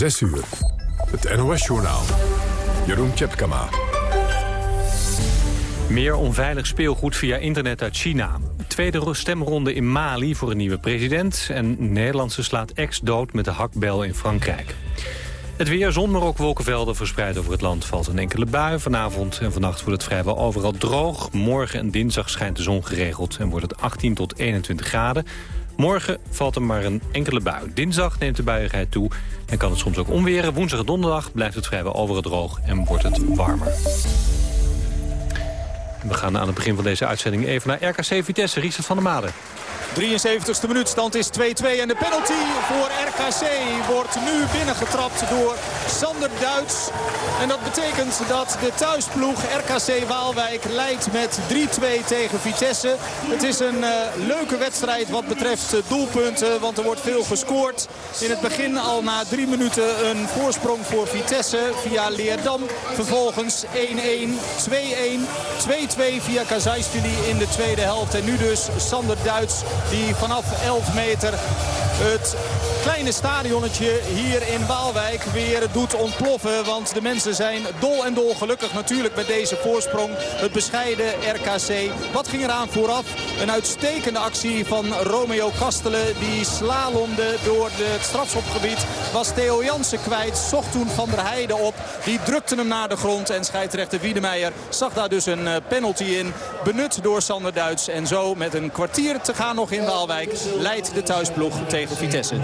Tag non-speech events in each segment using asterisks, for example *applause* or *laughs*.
6 uur. Het NOS-journaal. Jeroen Tjepkama. Meer onveilig speelgoed via internet uit China. Tweede stemronde in Mali voor een nieuwe president. En Nederlandse slaat ex dood met de hakbel in Frankrijk. Het weer, zon, maar ook wolkenvelden verspreid over het land. Valt een enkele bui. Vanavond en vannacht wordt het vrijwel overal droog. Morgen en dinsdag schijnt de zon geregeld en wordt het 18 tot 21 graden. Morgen valt er maar een enkele bui. Dinsdag neemt de buiigheid toe en kan het soms ook omweren. Woensdag en donderdag blijft het vrijwel overal droog en wordt het warmer. We gaan aan het begin van deze uitzending even naar RKC Vitesse. Richard van der Made. 73ste minuut, stand is 2-2 en de penalty voor RKC wordt nu binnengetrapt door Sander Duits. En dat betekent dat de thuisploeg RKC Waalwijk leidt met 3-2 tegen Vitesse. Het is een uh, leuke wedstrijd wat betreft doelpunten, want er wordt veel gescoord. In het begin al na drie minuten een voorsprong voor Vitesse via Leerdam. Vervolgens 1-1, 2-1, 2-2 via Kazajstuli in de tweede helft. En nu dus Sander Duits die vanaf 11 meter het kleine stadionnetje hier in Waalwijk weer doet ontploffen. Want de mensen zijn dol en dol gelukkig natuurlijk met deze voorsprong. Het bescheiden RKC. Wat ging eraan vooraf? Een uitstekende actie van Romeo Kastelen. Die slalomde door het strafschopgebied. Was Theo Jansen kwijt. Zocht toen Van der Heijden op. Die drukte hem naar de grond. En scheidsrechter Wiedemeijer zag daar dus een eh, penalty in. Benut door Sander Duits. En zo met een kwartier te gaan nog in Waalwijk leidt de thuisploeg tegen Vitesse. 3-2.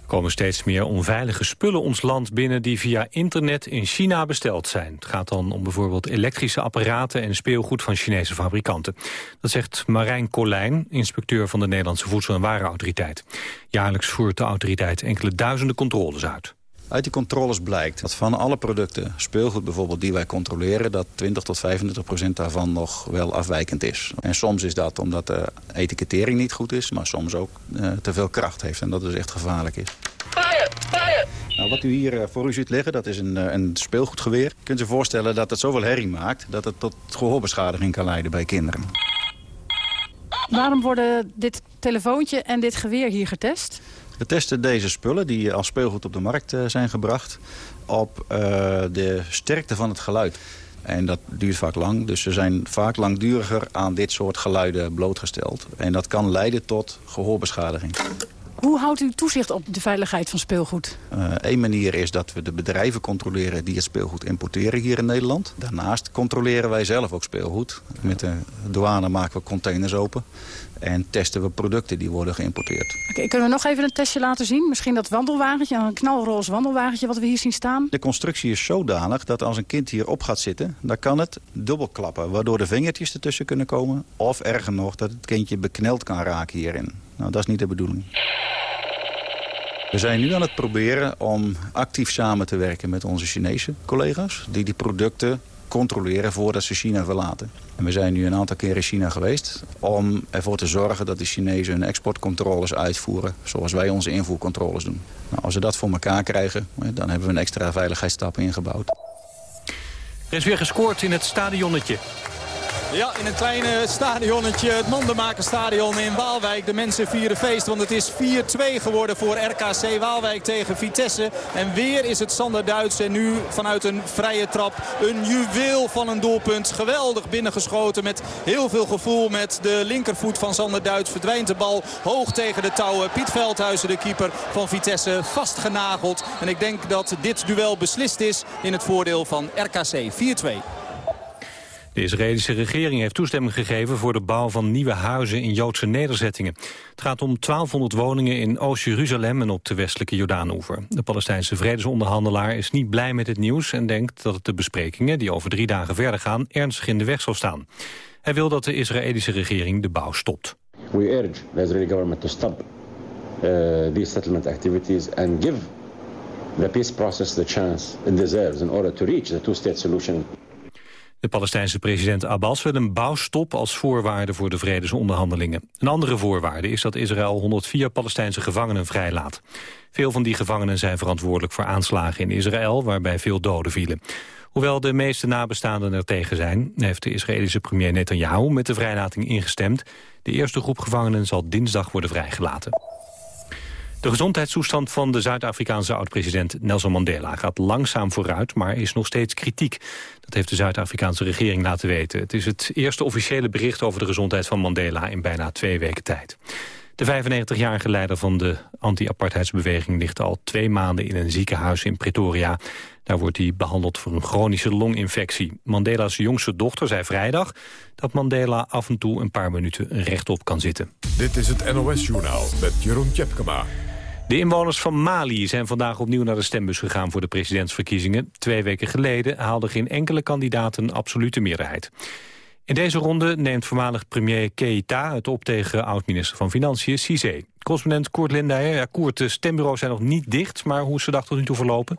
Er komen steeds meer onveilige spullen ons land binnen die via internet in China besteld zijn. Het gaat dan om bijvoorbeeld elektrische apparaten en speelgoed van Chinese fabrikanten. Dat zegt Marijn Colijn, inspecteur van de Nederlandse Voedsel- en Warenautoriteit. Jaarlijks voert de autoriteit enkele duizenden controles uit. Uit die controles blijkt dat van alle producten, speelgoed bijvoorbeeld, die wij controleren... dat 20 tot 35 procent daarvan nog wel afwijkend is. En soms is dat omdat de etikettering niet goed is, maar soms ook uh, te veel kracht heeft. En dat dus echt gevaarlijk is. Nou, wat u hier uh, voor u ziet liggen, dat is een, een speelgoedgeweer. Je kunt je voorstellen dat het zoveel herrie maakt... dat het tot gehoorbeschadiging kan leiden bij kinderen. Waarom worden dit telefoontje en dit geweer hier getest? We testen deze spullen die als speelgoed op de markt zijn gebracht... op uh, de sterkte van het geluid. En dat duurt vaak lang, dus ze zijn vaak langduriger aan dit soort geluiden blootgesteld. En dat kan leiden tot gehoorbeschadiging. Hoe houdt u toezicht op de veiligheid van speelgoed? Eén uh, manier is dat we de bedrijven controleren die het speelgoed importeren hier in Nederland. Daarnaast controleren wij zelf ook speelgoed. Met de douane maken we containers open. En testen we producten die worden geïmporteerd. Okay, kunnen we nog even een testje laten zien? Misschien dat wandelwagentje, een knalroze wandelwagentje wat we hier zien staan? De constructie is zodanig dat als een kind hierop gaat zitten... dan kan het dubbelklappen, waardoor de vingertjes ertussen kunnen komen. Of erger nog, dat het kindje bekneld kan raken hierin. Nou, dat is niet de bedoeling. We zijn nu aan het proberen om actief samen te werken met onze Chinese collega's... die die producten controleren voordat ze China verlaten. En we zijn nu een aantal keer in China geweest om ervoor te zorgen dat de Chinezen hun exportcontroles uitvoeren zoals wij onze invoercontroles doen. Nou, als we dat voor elkaar krijgen, dan hebben we een extra veiligheidsstap ingebouwd. Er is weer gescoord in het stadionnetje. Ja, in een kleine stadionnetje, het Mandenmakerstadion in Waalwijk. De mensen vieren feest, want het is 4-2 geworden voor RKC Waalwijk tegen Vitesse. En weer is het Sander Duits en nu vanuit een vrije trap een juweel van een doelpunt. Geweldig binnengeschoten met heel veel gevoel. Met de linkervoet van Sander Duits verdwijnt de bal hoog tegen de touwen. Piet Veldhuizen, de keeper van Vitesse, vastgenageld. En ik denk dat dit duel beslist is in het voordeel van RKC 4-2. De Israëlische regering heeft toestemming gegeven voor de bouw van nieuwe huizen in Joodse nederzettingen. Het gaat om 1200 woningen in Oost-Jeruzalem en op de westelijke Jordaanoever. De Palestijnse vredesonderhandelaar is niet blij met het nieuws en denkt dat het de besprekingen, die over drie dagen verder gaan, ernstig in de weg zal staan. Hij wil dat de Israëlische regering de bouw stopt. We urge the Israeli government to stop uh, these settlement activities and give the peace process the chance it deserves in order to reach the two-state solution. De Palestijnse president Abbas wil een bouwstop als voorwaarde voor de vredesonderhandelingen. Een andere voorwaarde is dat Israël 104 Palestijnse gevangenen vrijlaat. Veel van die gevangenen zijn verantwoordelijk voor aanslagen in Israël, waarbij veel doden vielen. Hoewel de meeste nabestaanden er tegen zijn, heeft de Israëlische premier Netanyahu met de vrijlating ingestemd. De eerste groep gevangenen zal dinsdag worden vrijgelaten. De gezondheidstoestand van de Zuid-Afrikaanse oud-president Nelson Mandela gaat langzaam vooruit, maar is nog steeds kritiek. Dat heeft de Zuid-Afrikaanse regering laten weten. Het is het eerste officiële bericht over de gezondheid van Mandela in bijna twee weken tijd. De 95-jarige leider van de anti-apartheidsbeweging ligt al twee maanden in een ziekenhuis in Pretoria. Daar wordt hij behandeld voor een chronische longinfectie. Mandela's jongste dochter zei vrijdag dat Mandela af en toe een paar minuten rechtop kan zitten. Dit is het NOS-journaal met Jeroen Tjepkema. De inwoners van Mali zijn vandaag opnieuw naar de stembus gegaan voor de presidentsverkiezingen. Twee weken geleden haalde geen enkele kandidaat een absolute meerderheid. In deze ronde neemt voormalig premier Keita het op tegen oud-minister van Financiën Cizé. Correspondent Koert Lindijer. Ja, Koert, de stembureaus zijn nog niet dicht, maar hoe is de dag tot nu toe verlopen?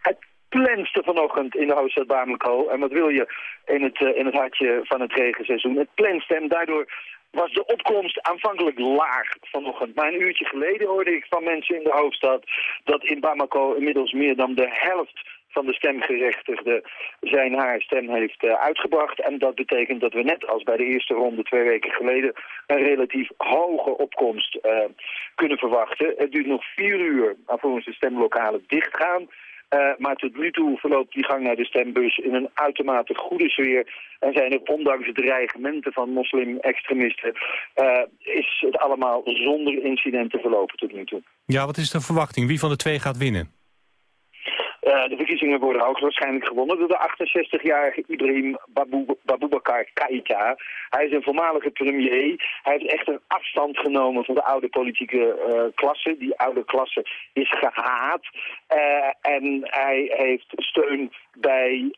Het plenste vanochtend in de hoofdstad Bamako. En wat wil je in het, eh, in het hartje van het regenseizoen? Het plenste en daardoor was de opkomst aanvankelijk laag vanochtend. Maar een uurtje geleden hoorde ik van mensen in de hoofdstad dat in Bamako inmiddels meer dan de helft van de stemgerechtigde zijn haar stem heeft uh, uitgebracht. En dat betekent dat we net als bij de eerste ronde twee weken geleden een relatief hoge opkomst uh, kunnen verwachten. Het duurt nog vier uur alvorens de stemlokalen dichtgaan. Uh, maar tot nu toe verloopt die gang naar de stembus in een uitermate goede sfeer. En zijn er ondanks dreigementen van moslim-extremisten... Uh, is het allemaal zonder incidenten verlopen tot nu toe. Ja, wat is de verwachting? Wie van de twee gaat winnen? Uh, de verkiezingen worden ook waarschijnlijk gewonnen door de 68-jarige Ibrahim Baboubakar Keita. Hij is een voormalige premier. Hij heeft echt een afstand genomen van de oude politieke uh, klasse. Die oude klasse is gehaat. Uh, en hij heeft steun bij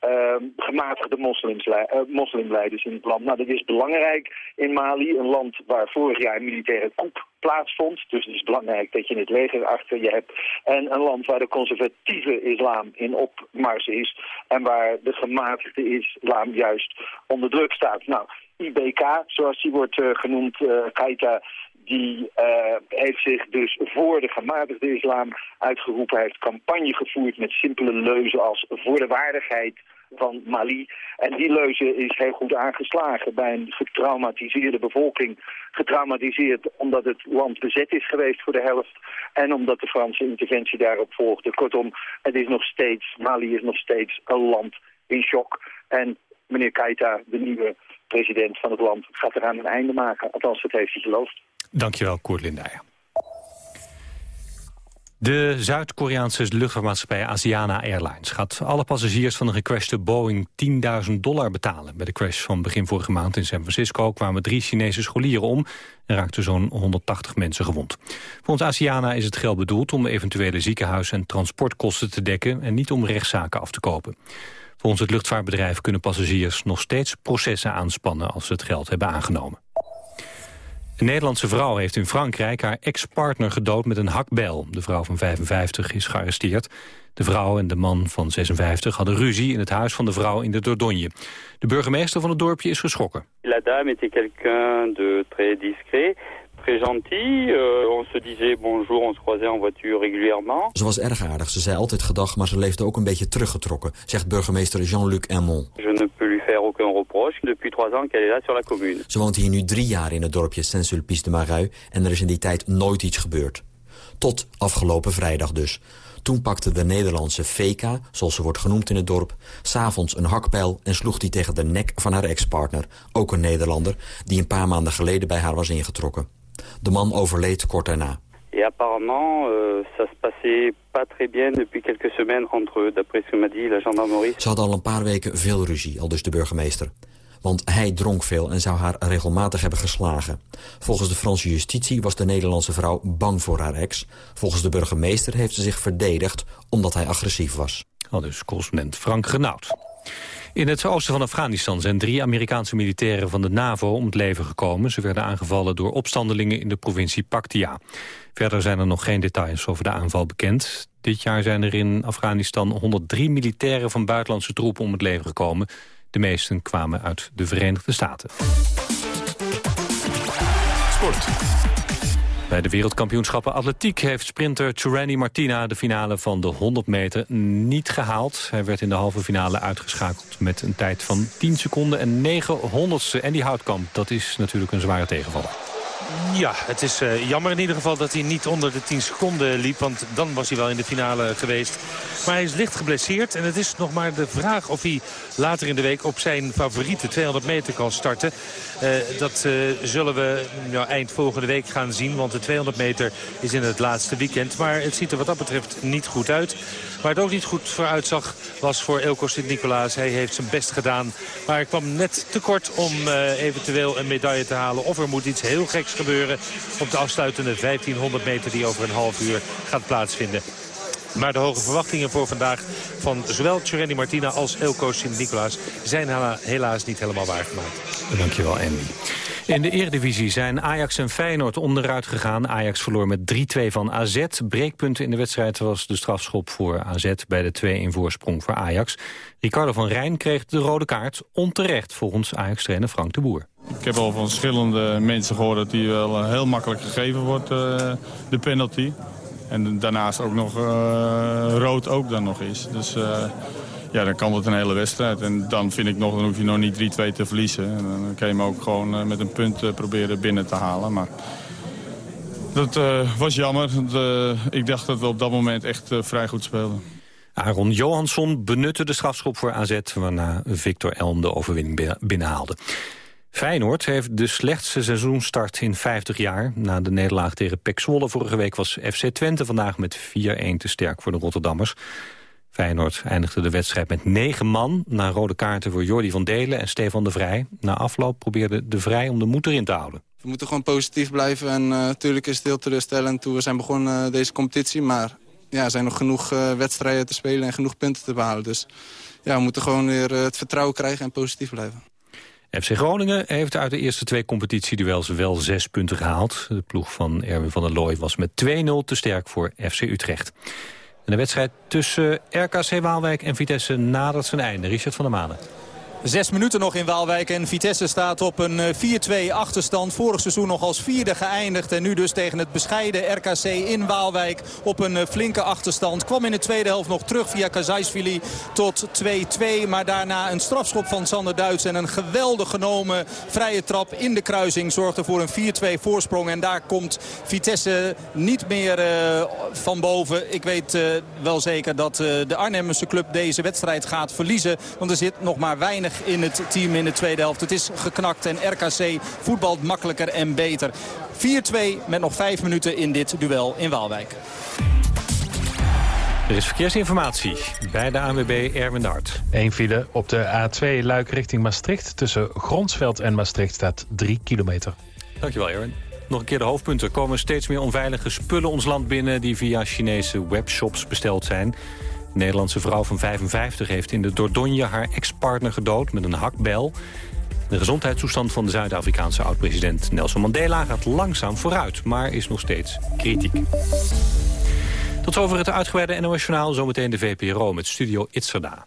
gematigde moslims, moslimleiders in het land. Nou, dat is belangrijk in Mali, een land waar vorig jaar een militaire coup plaatsvond. Dus het is belangrijk dat je het leger achter je hebt. En een land waar de conservatieve islam in opmars is. En waar de gematigde islam juist onder druk staat. Nou, IBK, zoals die wordt uh, genoemd, uh, Keita, die uh, heeft zich dus voor de gematigde islam uitgeroepen. Hij heeft campagne gevoerd met simpele leuzen als voor de waardigheid van Mali. En die leuze is heel goed aangeslagen bij een getraumatiseerde bevolking. Getraumatiseerd omdat het land bezet is geweest voor de helft. En omdat de Franse interventie daarop volgde. Kortom, het is nog steeds, Mali is nog steeds een land in shock. En meneer Keita, de nieuwe president van het land, gaat eraan een einde maken. Althans, dat heeft hij beloofd. Dankjewel, Koert Lindijer. De Zuid-Koreaanse luchtvaartmaatschappij Asiana Airlines gaat alle passagiers van de gecrashte Boeing 10.000 dollar betalen. Bij de crash van begin vorige maand in San Francisco kwamen drie Chinese scholieren om en raakten zo'n 180 mensen gewond. Volgens Asiana is het geld bedoeld om eventuele ziekenhuis- en transportkosten te dekken en niet om rechtszaken af te kopen. Volgens het luchtvaartbedrijf kunnen passagiers nog steeds processen aanspannen als ze het geld hebben aangenomen. Een Nederlandse vrouw heeft in Frankrijk haar ex-partner gedood met een hakbel. De vrouw van 55 is gearresteerd. De vrouw en de man van 56 hadden ruzie in het huis van de vrouw in de Dordogne. De burgemeester van het dorpje is geschrokken. La dame était quelqu'un de très discret très gentil. Uh, on se disait bonjour, on se croisait en voiture régulièrement. Ze was erg aardig. Ze zei altijd gedag, maar ze leefde ook een beetje teruggetrokken, zegt burgemeester Jean-Luc Hermont. Je ne peux lui faire aucun reproche. Depuis trois ans qu'elle est là sur la commune. Ze woont hier nu drie jaar in het dorpje Saint-Sulpice-de-Mareuil en er is in die tijd nooit iets gebeurd. Tot afgelopen vrijdag dus. Toen pakte de Nederlandse Feka, zoals ze wordt genoemd in het dorp... s'avonds een hakpijl en sloeg die tegen de nek van haar ex-partner... ook een Nederlander, die een paar maanden geleden bij haar was ingetrokken. De man overleed kort daarna. Et apparemment, euh, ça se passait pas très bien depuis quelques semaines entre eux, d'après ce que m'a dit la gendarmerie. Ze hadden al een paar weken veel ruzie, al dus de burgemeester. Want hij dronk veel en zou haar regelmatig hebben geslagen. Volgens de Franse justitie was de Nederlandse vrouw bang voor haar ex. Volgens de burgemeester heeft ze zich verdedigd omdat hij agressief was. Al dus correspondent Frank Renaud. In het oosten van Afghanistan zijn drie Amerikaanse militairen van de NAVO om het leven gekomen. Ze werden aangevallen door opstandelingen in de provincie Paktia. Verder zijn er nog geen details over de aanval bekend. Dit jaar zijn er in Afghanistan 103 militairen van buitenlandse troepen om het leven gekomen. De meesten kwamen uit de Verenigde Staten. Sport. Bij de wereldkampioenschappen atletiek heeft sprinter Turani Martina de finale van de 100 meter niet gehaald. Hij werd in de halve finale uitgeschakeld met een tijd van 10 seconden en 9 honderdste. En die houtkamp, dat is natuurlijk een zware tegenvaller. Ja, het is uh, jammer in ieder geval dat hij niet onder de 10 seconden liep. Want dan was hij wel in de finale geweest. Maar hij is licht geblesseerd. En het is nog maar de vraag of hij later in de week op zijn favoriete 200 meter kan starten. Uh, dat uh, zullen we nou, eind volgende week gaan zien. Want de 200 meter is in het laatste weekend. Maar het ziet er wat dat betreft niet goed uit. Waar het ook niet goed voor uitzag was voor Elko Sint-Nicolaas. Hij heeft zijn best gedaan. Maar hij kwam net te kort om uh, eventueel een medaille te halen. Of er moet iets heel geks gebeuren op de afsluitende 1500 meter die over een half uur gaat plaatsvinden. Maar de hoge verwachtingen voor vandaag van zowel Tjereni Martina als Elko Sint-Nicolaas zijn helaas niet helemaal waargemaakt. Dankjewel, Andy. In de Eredivisie zijn Ajax en Feyenoord onderuit gegaan. Ajax verloor met 3-2 van AZ. Breekpunten in de wedstrijd was de strafschop voor AZ... bij de 2-1 voorsprong voor Ajax. Ricardo van Rijn kreeg de rode kaart onterecht... volgens Ajax-trainer Frank de Boer. Ik heb al van verschillende mensen gehoord dat die wel heel makkelijk gegeven wordt, uh, de penalty. En daarnaast ook nog uh, rood ook dan nog is. Dus ja, dan kan het een hele wedstrijd. En dan vind ik nog, dan hoef je nog niet 3-2 te verliezen. En dan kan je hem ook gewoon uh, met een punt proberen binnen te halen. Maar dat was jammer. ik dacht dat we op dat moment echt vrij goed speelden. Aaron Johansson benutte de strafschop voor AZ... waarna Victor Elm de overwinning binnenhaalde. Feyenoord heeft de slechtste seizoenstart in 50 jaar. Na de nederlaag tegen Pek Zwolle vorige week was FC Twente vandaag met 4-1 te sterk voor de Rotterdammers. Feyenoord eindigde de wedstrijd met negen man... na rode kaarten voor Jordi van Delen en Stefan de Vrij. Na afloop probeerde de Vrij om de moed erin te houden. We moeten gewoon positief blijven en uh, natuurlijk is het heel teleurstellend toen we zijn begonnen uh, deze competitie. Maar ja, er zijn nog genoeg uh, wedstrijden te spelen en genoeg punten te behalen. Dus ja, we moeten gewoon weer het vertrouwen krijgen en positief blijven. FC Groningen heeft uit de eerste twee competitieduels wel zes punten gehaald. De ploeg van Erwin van der Looy was met 2-0 te sterk voor FC Utrecht. En de wedstrijd tussen RKC Waalwijk en Vitesse nadert zijn einde. Richard van der Manen. Zes minuten nog in Waalwijk en Vitesse staat op een 4-2 eh, achterstand. Vorig seizoen nog als vierde geëindigd. En nu dus tegen het bescheiden RKC in Waalwijk op een eh, flinke achterstand. Kwam in de tweede helft nog terug via Kazajsvili tot 2-2. Maar daarna een strafschop van Sander Duits. En een geweldig genomen vrije trap in de kruising zorgde voor een 4-2 voorsprong. En daar komt Vitesse niet meer uh, van boven. Ik weet wel zeker dat de Arnhemse club deze wedstrijd gaat verliezen. Want er zit nog maar weinig in het team in de tweede helft. Het is geknakt en RKC voetbalt makkelijker en beter. 4-2 met nog 5 minuten in dit duel in Waalwijk. Er is verkeersinformatie bij de ANWB Erwin Hart. Eén file op de A2 Luik richting Maastricht. Tussen Gronsveld en Maastricht staat 3 kilometer. Dankjewel Erwin. Nog een keer de hoofdpunten. komen steeds meer onveilige spullen ons land binnen... die via Chinese webshops besteld zijn. Nederlandse vrouw van 55 heeft in de Dordogne haar ex-partner gedood met een hakbel. De gezondheidstoestand van de Zuid-Afrikaanse oud-president Nelson Mandela gaat langzaam vooruit, maar is nog steeds kritiek. Tot over het uitgebreide NOS Journaal, zometeen de VPRO met Studio Itzerda.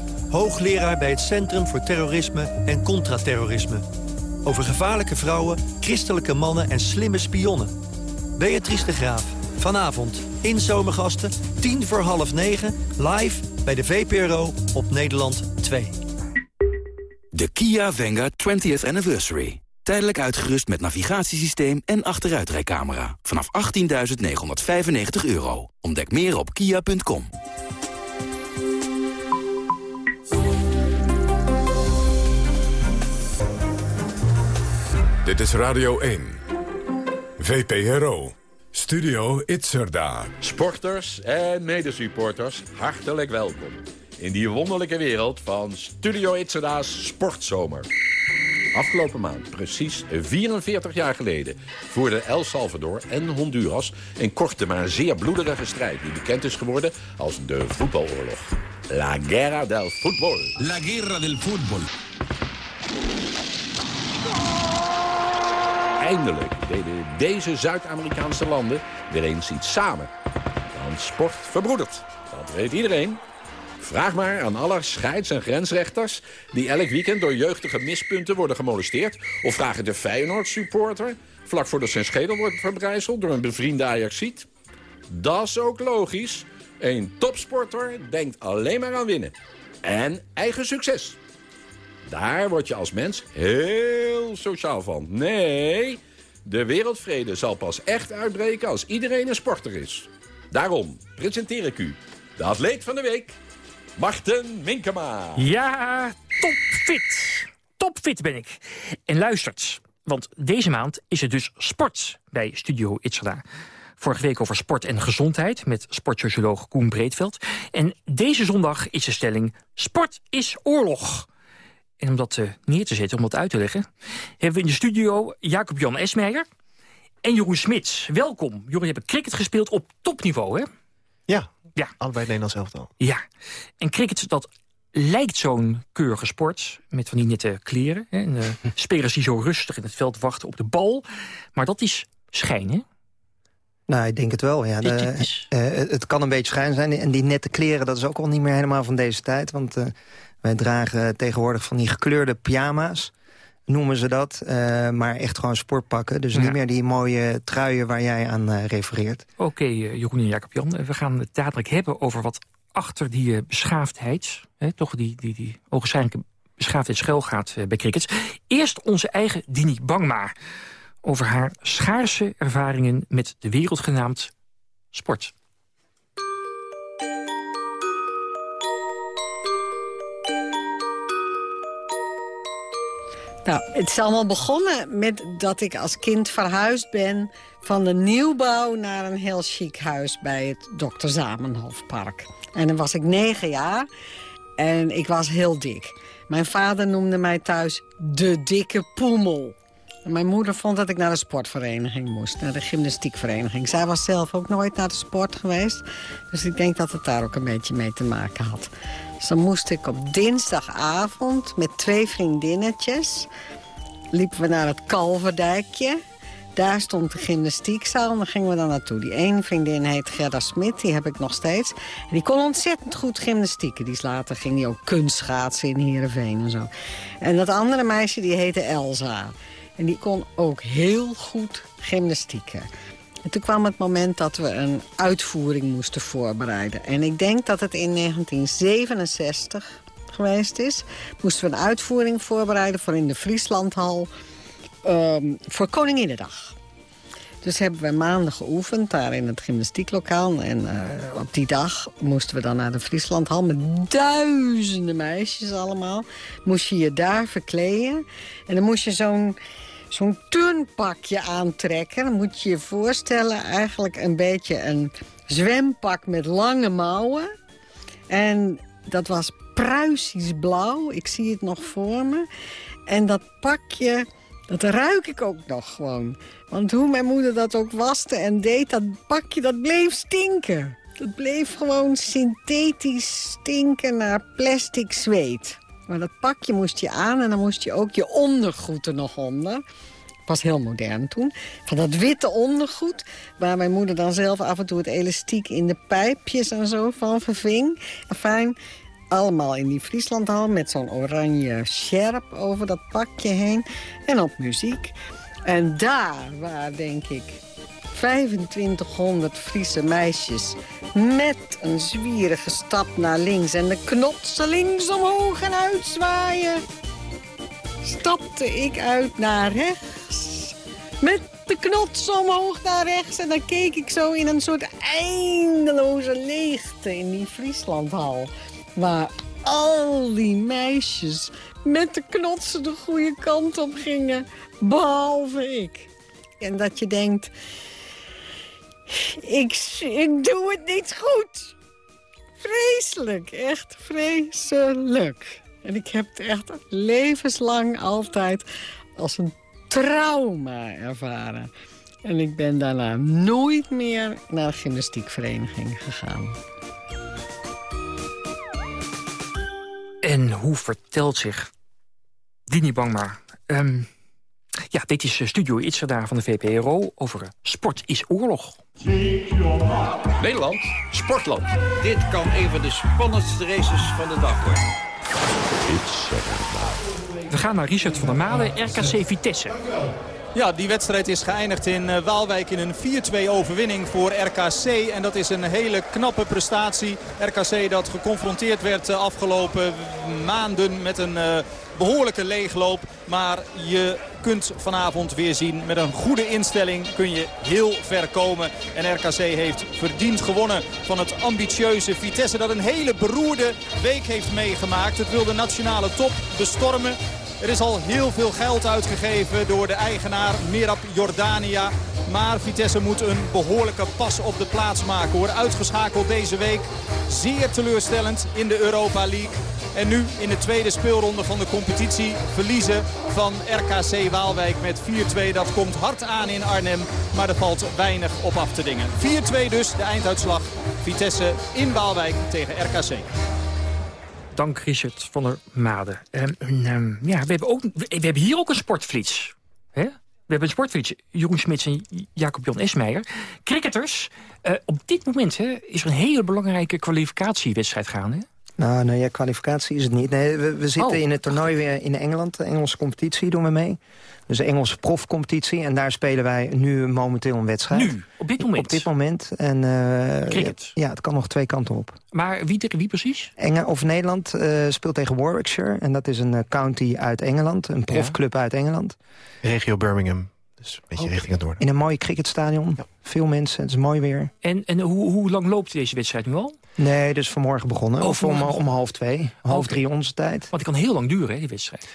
hoogleraar bij het Centrum voor Terrorisme en Contraterrorisme. Over gevaarlijke vrouwen, christelijke mannen en slimme spionnen. Beatrice de Graaf, vanavond in Zomergasten, tien voor half negen, live bij de VPRO op Nederland 2. De Kia Venga 20th Anniversary. Tijdelijk uitgerust met navigatiesysteem en achteruitrijcamera. Vanaf 18.995 euro. Ontdek meer op kia.com. Dit is Radio 1. VPRO. Studio Itzerda. Sporters en medesupporters, hartelijk welkom. In die wonderlijke wereld van Studio Itzerda's Sportzomer. Afgelopen maand, precies 44 jaar geleden... voerden El Salvador en Honduras een korte maar zeer bloederige strijd... die bekend is geworden als de voetbaloorlog. La Guerra del Fútbol. La Guerra del Fútbol. Eindelijk deden deze Zuid-Amerikaanse landen weer eens iets samen. Want sport verbroedert. Dat weet iedereen. Vraag maar aan alle scheids- en grensrechters... die elk weekend door jeugdige mispunten worden gemolesteerd. Of vragen de Feyenoord-supporter... vlak voordat zijn schedel wordt verbrijzeld door een bevriende Ajaxiet. Dat is ook logisch. Een topsporter denkt alleen maar aan winnen. En eigen succes. Daar word je als mens heel sociaal van. Nee, de wereldvrede zal pas echt uitbreken als iedereen een sporter is. Daarom presenteer ik u de atleet van de week, Marten Minkema. Ja, topfit. Topfit ben ik. En luistert, want deze maand is het dus sport bij Studio Itzerda. Vorige week over sport en gezondheid met sportsocioloog Koen Breedveld. En deze zondag is de stelling sport is oorlog. En om dat uh, neer te zetten, om dat uit te leggen... hebben we in de studio Jacob-Jan Esmeijer en Jeroen Smits. Welkom. Jullie hebben cricket gespeeld op topniveau, hè? Ja, ja. allebei het Nederlands elftal. Ja, en cricket, dat lijkt zo'n keurige sport... met van die nette kleren. Hè? En, uh, *laughs* spelers die zo rustig in het veld wachten op de bal. Maar dat is schijn, hè? Nou, ik denk het wel, ja. De, uh, het kan een beetje schijn zijn. En die nette kleren, dat is ook al niet meer helemaal van deze tijd. Want uh, wij dragen tegenwoordig van die gekleurde pyjama's. Noemen ze dat. Uh, maar echt gewoon sportpakken. Dus ja. niet meer die mooie truien waar jij aan uh, refereert. Oké, okay, uh, Jeroen en Jacob-Jan. We gaan het dadelijk hebben over wat achter die beschaafdheid... Hè, toch die, die, die ogenschijnlijke beschaafdheid schuil gaat bij cricket. Eerst onze eigen Dini Bangma. Over haar schaarse ervaringen met de wereld genaamd sport. Nou, het is allemaal begonnen met dat ik als kind verhuisd ben... van de nieuwbouw naar een heel chic huis bij het Dr. Zamenhofpark. En dan was ik negen jaar en ik was heel dik. Mijn vader noemde mij thuis de dikke poemel. Mijn moeder vond dat ik naar de sportvereniging moest, naar de gymnastiekvereniging. Zij was zelf ook nooit naar de sport geweest. Dus ik denk dat het daar ook een beetje mee te maken had. Dus dan moest ik op dinsdagavond met twee vriendinnetjes... liepen we naar het Kalverdijkje. Daar stond de gymnastiekzaal en daar gingen we dan naartoe. Die ene vriendin heet Gerda Smit, die heb ik nog steeds. En die kon ontzettend goed gymnastieken. Die is later ging die ook kunstschaatsen in Heerenveen en zo. En dat andere meisje die heette Elsa. En die kon ook heel goed gymnastieken. En toen kwam het moment dat we een uitvoering moesten voorbereiden. En ik denk dat het in 1967 geweest is. Moesten we een uitvoering voorbereiden voor in de Frieslandhal... Um, voor Koninginnedag. Dus hebben we maanden geoefend daar in het gymnastieklokaal. En uh, op die dag moesten we dan naar de Frieslandhal... met duizenden meisjes allemaal. Moest je je daar verkleden. En dan moest je zo'n zo'n turnpakje aantrekken. Dan moet je je voorstellen eigenlijk een beetje een zwempak met lange mouwen. En dat was Pruisisch blauw. Ik zie het nog voor me. En dat pakje, dat ruik ik ook nog gewoon. Want hoe mijn moeder dat ook waste en deed, dat pakje dat bleef stinken. Dat bleef gewoon synthetisch stinken naar plastic zweet. Maar dat pakje moest je aan en dan moest je ook je ondergoed er nog onder. was heel modern toen. Van dat witte ondergoed, waar mijn moeder dan zelf af en toe het elastiek in de pijpjes en zo van verving. Fijn, allemaal in die Frieslandhal met zo'n oranje sjerp over dat pakje heen. En op muziek. En daar waar, denk ik, 2500 Friese meisjes met een zwierige stap naar links... en de knotsen links omhoog en uitzwaaien... stapte ik uit naar rechts. Met de knots omhoog naar rechts. En dan keek ik zo in een soort eindeloze leegte in die Frieslandhal. Waar al die meisjes met de knotsen de goede kant op gingen. Behalve ik. En dat je denkt... Ik, ik doe het niet goed. Vreselijk, echt vreselijk. En ik heb het echt levenslang altijd als een trauma ervaren. En ik ben daarna nooit meer naar de gymnastiekvereniging gegaan. En hoe vertelt zich Dini Bangma... Um, ja, dit is Studio Itzerda van de VPRO over Sport is oorlog. Nederland, sportland. Dit kan een van de spannendste races van de dag worden. We gaan naar Richard van der Malen, RKC Vitesse. Ja, die wedstrijd is geëindigd in uh, Waalwijk in een 4-2 overwinning voor RKC. En dat is een hele knappe prestatie. RKC dat geconfronteerd werd de afgelopen maanden met een uh, behoorlijke leegloop. Maar je kunt vanavond weer zien met een goede instelling kun je heel ver komen. En RKC heeft verdiend gewonnen van het ambitieuze Vitesse dat een hele beroerde week heeft meegemaakt. Het wil de nationale top bestormen. Er is al heel veel geld uitgegeven door de eigenaar Mirab Jordania. Maar Vitesse moet een behoorlijke pas op de plaats maken. Hoor. Uitgeschakeld deze week. Zeer teleurstellend in de Europa League. En nu in de tweede speelronde van de competitie verliezen van RKC Waalwijk met 4-2. Dat komt hard aan in Arnhem, maar er valt weinig op af te dingen. 4-2 dus, de einduitslag. Vitesse in Waalwijk tegen RKC. Dank Richard van der Made. Um, um, ja, we hebben, ook, we, hebben hier ook een sportflits. Hè? We hebben een sportflits. Jeroen Smits en Jacob-Jan Esmeijer. Cricketers. Uh, op dit moment hè, is er een hele belangrijke kwalificatiewedstrijd gaande. Nou, nou ja, kwalificatie is het niet. Nee, we, we zitten oh. in het toernooi weer in Engeland. De Engelse competitie doen we mee. Dus de Engelse profcompetitie. En daar spelen wij nu momenteel een wedstrijd. Nu? Op dit moment? Op dit moment. En, uh, Cricket? Ja, het kan nog twee kanten op. Maar wie tegen wie precies? Enge of Nederland uh, speelt tegen Warwickshire. En dat is een uh, county uit Engeland. Een profclub ja. uit Engeland. Regio Birmingham. Dus een beetje okay. richting het noorden. In een mooi cricketstadion. Ja. Veel mensen, het is mooi weer. En, en hoe, hoe lang loopt deze wedstrijd nu al? Nee, dus vanmorgen begonnen. Oh, of om, om half twee, half okay. drie onze tijd. Want die kan heel lang duren, hè, die wedstrijd.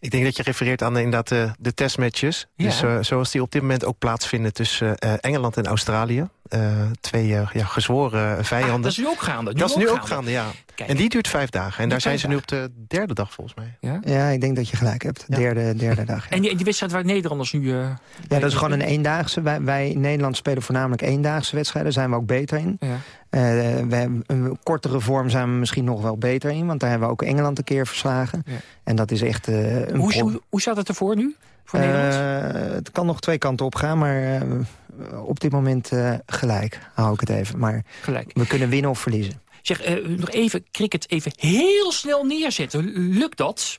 Ik denk dat je refereert aan inderdaad de, de testmatches. Ja. Dus uh, zoals die op dit moment ook plaatsvinden tussen uh, Engeland en Australië. Uh, twee ja, gezworen vijanden. Ah, dat is nu ook gaande. Nu dat is nu ook gaande, gaande ja. Kijk. En die duurt vijf dagen. En daar zijn ze nu op de derde dag volgens mij. Ja, ja ik denk dat je gelijk hebt. Ja. Derde, derde dag. Ja. En die, die wedstrijd waar Nederlanders nu... ja, dat is gewoon een eendaagse. Wij, wij in Nederland spelen voornamelijk eendaagse wedstrijden. Daar zijn we ook beter in. Ja. Uh, we hebben een kortere vorm zijn we misschien nog wel beter in. Want daar hebben we ook Engeland een keer verslagen. Ja. En dat is echt uh, een... Hoe, hoe, hoe staat het ervoor nu? Voor Nederland? Uh, het kan nog twee kanten op gaan, maar op dit moment gelijk. Hou ik het even. Maar gelijk. we kunnen winnen of verliezen. Zeg, nog even cricket even heel snel neerzetten. Lukt dat?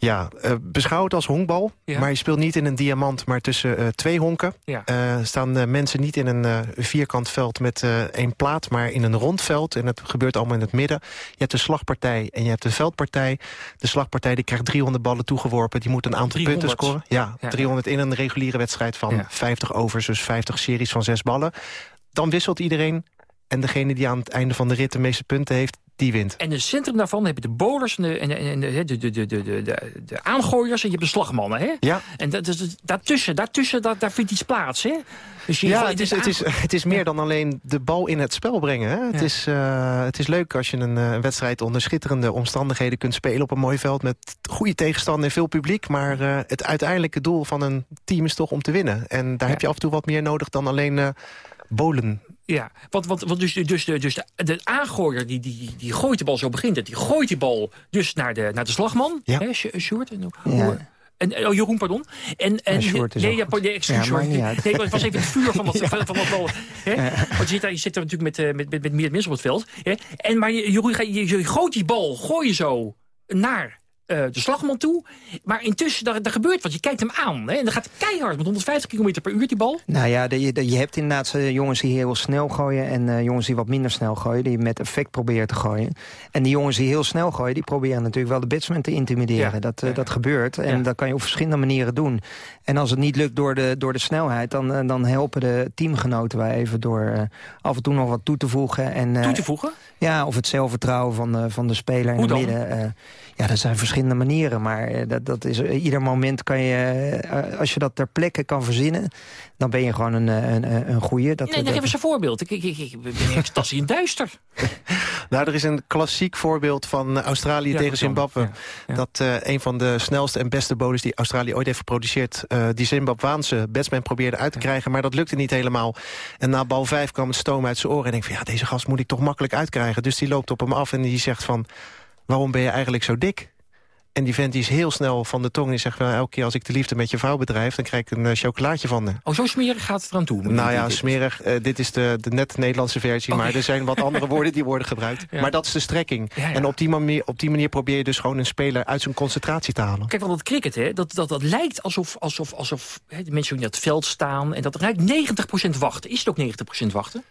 Ja, uh, beschouw het als honkbal. Ja. Maar je speelt niet in een diamant, maar tussen uh, twee honken. Ja. Uh, staan mensen niet in een vierkant veld met één plaat... maar in een rond veld. En het gebeurt allemaal in het midden. Je hebt de slagpartij en je hebt de veldpartij. De slagpartij die krijgt 300 ballen toegeworpen. Die moet een aantal 300. punten scoren. Ja, ja, 300 in een reguliere wedstrijd van 50 overs. Dus 50 series van zes ballen. Dan wisselt iedereen. En degene die aan het einde van de rit de meeste punten heeft, die wint. En het centrum daarvan heb je de bowlers en de, en de, en de, de, de, de, de, de, aangooiers en je hebt de slagmannen. Hè? Ja. En dat, dat, daartussen, daartussen dat, daar vindt iets plaats. Hè? Dus ja, het is, het, is, het is meer dan alleen de bal in het spel brengen. Hè? Het, is, uh, het is leuk als je een uh, wedstrijd onder schitterende omstandigheden kunt spelen... op een mooi veld met goede tegenstander en veel publiek. Maar uh, het uiteindelijke doel van een team is toch om te winnen. En daar ja. heb je af en toe wat meer nodig dan alleen bolen. Ja, want, want, want dus, dus, de, dus de, de aangooier die, die, die gooit de bal, zo begint het. Die gooit die bal dus naar de, naar de slagman. Ja. Hè, Sjoerd? Ja. En, oh, Jeroen, pardon. En, en, ja, nee, ja, nee, excuus, ja, nee, het was even het vuur van dat, *laughs* ja. van, van dat bal. Hè? Want je zit, daar, je zit er natuurlijk met, met, met, met meer mensen op het veld. Hè? En, maar Jeroen, je, je gooit die bal, gooi je zo naar eh, de slagman toe. Maar intussen, daar, daar gebeurt wat. Je kijkt hem aan. Hè, en dan gaat keihard met 150 km per uur, die bal. Nou ja, de, je, de- je hebt inderdaad eh, jongens die heel snel gooien... en eh, jongens die wat minder snel gooien, die met effect proberen te gooien. En die jongens die heel snel gooien, die proberen natuurlijk wel de batsman te intimideren. Ja. Dat, dat gebeurt en Ja. dat kan je op verschillende manieren doen. En als het niet lukt door de, door de snelheid, dan, dan helpen de teamgenoten wij even... door af en toe nog wat toe te voegen. En, Toe te voegen? Ja, of het zelfvertrouwen van, de van de speler in het midden. ja, dat zijn verschillende manieren. Maar eh, dat, dat is, eh, ieder moment kan je, eh, als je dat ter plekke kan verzinnen... dan ben je gewoon een, een, een, goeie. Dat, Nee, dan dat- geef eens een voorbeeld. Ik, ik, ik, ik ben extasie in duister. *laughs* Nou, er is een klassiek voorbeeld van Australië Ja, tegen. Zimbabwe. Dat eh, een van de snelste en beste bowlers die Australië ooit heeft geproduceerd... eh, die Zimbabwaanse batsman probeerde uit te krijgen, maar dat lukte niet helemaal. En na bal 5 kwam het stoom uit zijn oren. En ik denk van, ja, deze gast moet ik toch makkelijk uitkrijgen. Dus die loopt op hem af en die zegt van... waarom ben je eigenlijk zo dik? En die vent die is heel snel van de tong. En die zegt, wel, elke keer als ik de liefde met je vrouw bedrijf... dan krijg ik een eh, chocolaatje van haar. Oh, zo smerig gaat het eraan toe. Nou ja, smerig. eh, dit is de, de net Nederlandse versie. Maar er zijn wat andere *laughs* woorden die worden gebruikt. Ja. Maar dat is de strekking. Ja, ja. En op die, manier, op die manier probeer je dus gewoon een speler uit zijn concentratie te halen. Kijk, want dat cricket, hè, dat, dat, dat lijkt alsof, alsof, alsof hè, de mensen in het veld staan... en dat lijkt 90% wachten. Is het ook 90% wachten?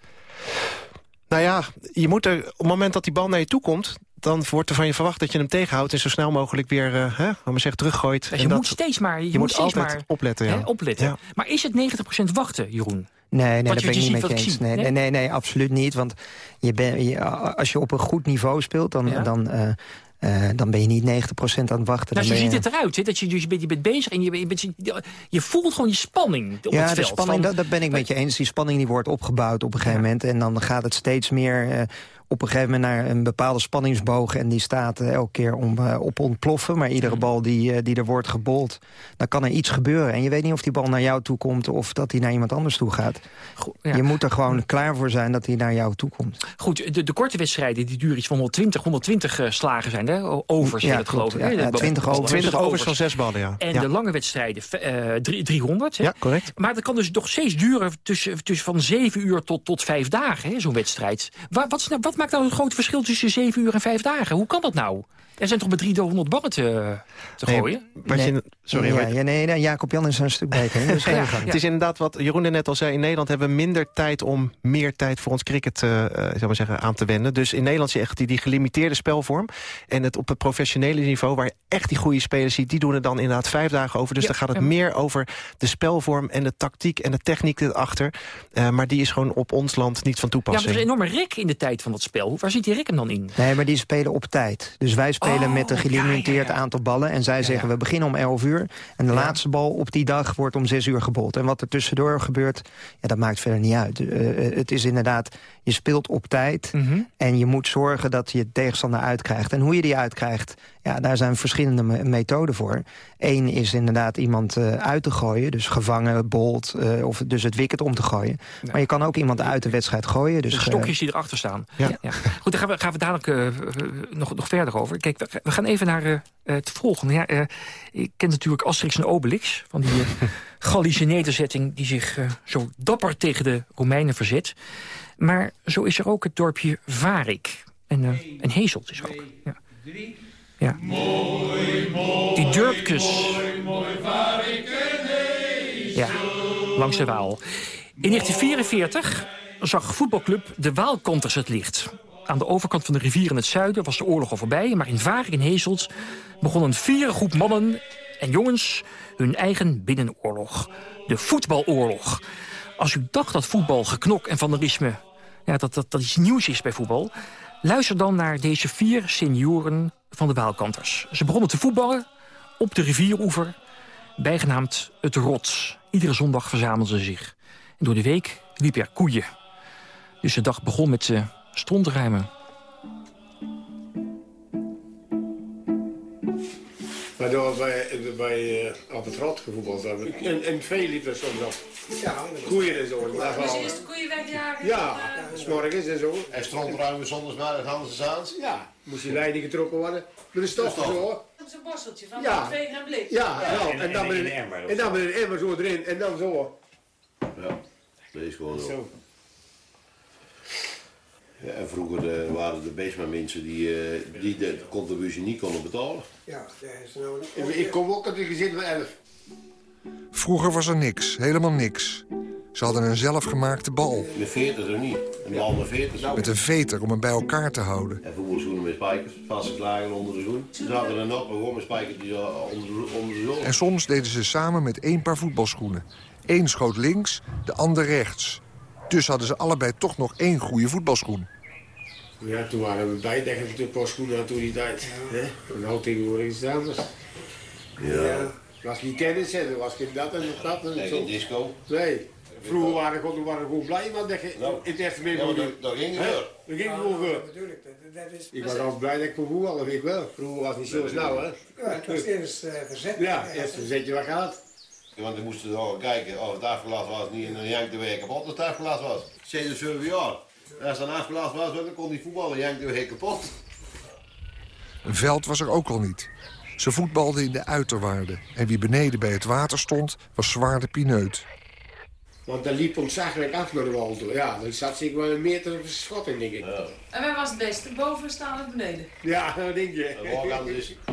Nou ja, je moet er, op het moment dat die bal naar je toe komt... dan wordt er van je verwacht dat je hem tegenhoudt... en zo snel mogelijk weer, eh hè, maar zeggen, teruggooit. Dus En je dat- moet steeds maar, je je moet moet steeds altijd maar opletten, ja. hè, opletten. Ja. Maar is het 90% wachten, Jeroen? Nee, nee dat je- ben ik je niet met je eens. Nee, nee? nee, nee, nee, absoluut niet. Want je ben, je, als je op een goed niveau speelt, dan, Ja. dan, eh, eh, dan ben je niet 90% aan het wachten. Nou, dan zo ben ziet je- het eruit. Hè? Dat je, dus je, bent, je bent bezig en je, je, bent- je voelt gewoon die spanning op ja, het veld. spanning, van- dat, dat ben ik met je eens. Die spanning die wordt opgebouwd op een gegeven moment. En dan gaat het steeds meer eh, op een gegeven moment naar een bepaalde spanningsboog. En die staat eh, elke keer om, eh, op ontploffen. Maar iedere bal die, eh, die er wordt gebold, dan kan er iets gebeuren. En je weet niet of die bal naar jou toe komt of dat die naar iemand anders toe gaat. ja. Je moet er gewoon klaar voor zijn dat hij naar jou toe komt. Goed, de, de korte wedstrijden die duren iets van 120, 120 eh, slagen zijn. Hè? Overs, Ja, dat geloof ik. Ja, ja, De- 20 de- overs. 20 overs van zes ballen, ja. En de lange wedstrijden, v- eh, drie- 300. Hè? Ja, correct. Maar dat kan dus nog steeds duren tussen, tussen van 7 uur tot, tot 5 dagen, zo'n wedstrijd. Wa- wat, nou- wat maakt nou een groot verschil tussen 7 uur en 5 dagen? Hoe kan dat nou? Er zijn toch met 300 ballen te, te Nee, gooien? wat je- sorry, ja, maar- ja, nee, nee, Jacob Jan is een stuk beter. hè. *laughs* Dus. Het is inderdaad wat Jeroen er net al zei. In Nederland hebben we minder tijd om meer tijd voor ons cricket eh, eh, zou maar zeggen, aan te wenden. Dus in Nederland zie je echt die, die gelimiteerde spelvorm. En het op het professionele niveau, waar je echt die goede spelers ziet... die doen er dan inderdaad vijf dagen over. Dus Ja, dan gaat het ja. meer over de spelvorm en de tactiek en de techniek erachter. Eh, maar die is gewoon op ons land niet van Ja, maar toepassing. er is een enorme rek in de tijd van dat spel. Waar zit die rek hem dan in? Nee, maar die spelen op tijd. Dus wij spelen Met een gelimiteerd aantal ballen. En zij zeggen, we beginnen om 11 uur. En de laatste bal op die dag wordt om 6 uur gebold. En wat er tussendoor gebeurt, ja, dat maakt verder niet uit. Eh, eh, het is inderdaad, je speelt op tijd. Mhm. En je moet zorgen dat je tegenstander uitkrijgt. En hoe je die uitkrijgt, ja, daar zijn verschillende me- methoden voor. Eén is inderdaad iemand eh, uit te gooien. Dus gevangen, bold, eh, of dus het wicket om te gooien. Maar je kan ook iemand uit de wedstrijd gooien. Dus, de eh, stokjes die erachter staan. Ja. Goed, daar gaan we, gaan we dadelijk nog, nog verder over. Kijk, we, we gaan even naar het volgende. Ja, ik ken natuurlijk Asterix en Obelix. Van die *laughs* uh, Gallische nederzetting die zich zo dapper tegen de Romeinen verzet. Maar zo is er ook het dorpje Varik. En, eh en Hezelt is ook. Ja. Ja. Die Durpkes. Ja, langs de Waal. In 1944 zag voetbalclub de Waalkanters het licht. Aan de overkant van de rivier in het zuiden was de oorlog al voorbij... maar in Varik in Hezels begon een vierde groep mannen en jongens... hun eigen binnenoorlog. De voetbaloorlog. Als u dacht dat voetbal, geknok en vandalisme... Ja, dat, dat, dat iets nieuws is bij voetbal... luister dan naar deze vier senioren van de Waalkanters. Ze begonnen te voetballen op de rivieroever bijgenaamd het Rots. Iedere zondag verzamelden ze zich. En door de week liepen er koeien. Dus de dag begon met uh, strontruimen. Maar door bij, bij uh, op het rot gevoetbald hebben. En, en veel liep er soms op. Ja, koeien en zo. Ja, dus eerst de koeien wegjagen? Ja, s'morgens en zo. En strontruimen zondagsmiddag hadden ze aan. Ja, moest die leiding getrokken worden. Door de stof zo. Zo'n borsteltje van Ja. twee gram blik. Ja, ja. nou, en, dan met een emmer. En dan met een emmer zo erin en dan zo. Ja, dat is gewoon zo. Ja, en vroeger eh, waren er best maar mensen die, eh, die de contributie niet konden betalen. Ja, dat is nou... Ik, ik kom ook uit een gezin van elf. Vroeger was er niks, helemaal niks. Ze hadden een zelfgemaakte bal. De veertig er niet. En de andere veertig. Met een veter om hem bij elkaar te houden. En voetbalschoenen met spijkers, vastgeslagen onder de schoen. Ze hadden er nog gewoon met spijkers die zo onder, de- onder de zool. En soms deden ze samen met één paar voetbalschoenen. Eén schoot links, de ander rechts. Dus hadden ze allebei toch nog één goede voetbalschoen. Ja, toen waren we bij tegen de postschoenen aan toen die tijd. hè? Nou tegenwoordig is het anders. Ja. Was geen tennis, hè, er was geen dat en dat en Nee, zo. disco. Nee. Vroeger waren we gewoon, waren we gewoon blij, man, dat je in het eerste Ja, maar midden... dat- dat ging niet meer. Dat ging gewoon voor. Ik was altijd blij dat ik kon voetballen, ik wel. Vroeger was het niet zo snel, hè? Ja, het was eerst uh, verzet. Ja, eerst een zetje wat gehad. Want we moesten dan kijken of het afgelast was, niet in een jank week kapot als het afgelast was. 7, 7 jaar. Als het dan afgelast was, dan kon die voetballen jank de week kapot. Een veld was er ook al niet. Ze voetbalden in de uiterwaarden. En wie beneden bij het water stond, was zwaar de pineut. Want dat liep ontzaglijk af naar de wal toe. Ja, dan zat zich wel een meter verschotting, denk ik. En wij was het beste? Boven staan of beneden? Ja, dat denk je. En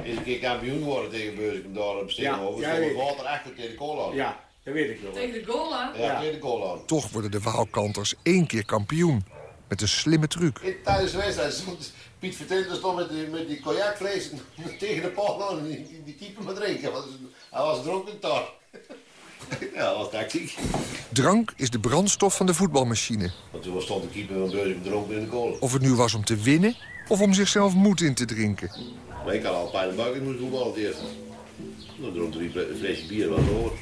is een keer kampioen geworden tegen Beurzikum daar op Steenhoven. Ja, Ja, ja, ik. water achter tegen de kool aan. Ja, dat weet ik nog. Tegen de goal aan? Ja, tegen de kool aan. Toch worden de Waalkanters één keer kampioen. Met een slimme truc. In- Tijdens de wedstrijd stond Piet Vertinten stond met die, met die cognacfles *laughs* tegen de paal aan en die, die, keeper maar drinken. Hij was dronken daar. Ja, dat was tactiek. Drank is de brandstof van de voetbalmachine. Want toen stond de keeper van Beurzikum dronken in de kool. Of het nu was om te winnen of om zichzelf moed in te drinken. Maar ik had al pijn in de buik, ik moest voetballen het eerst. Dan dronk er die flesje bier wel door.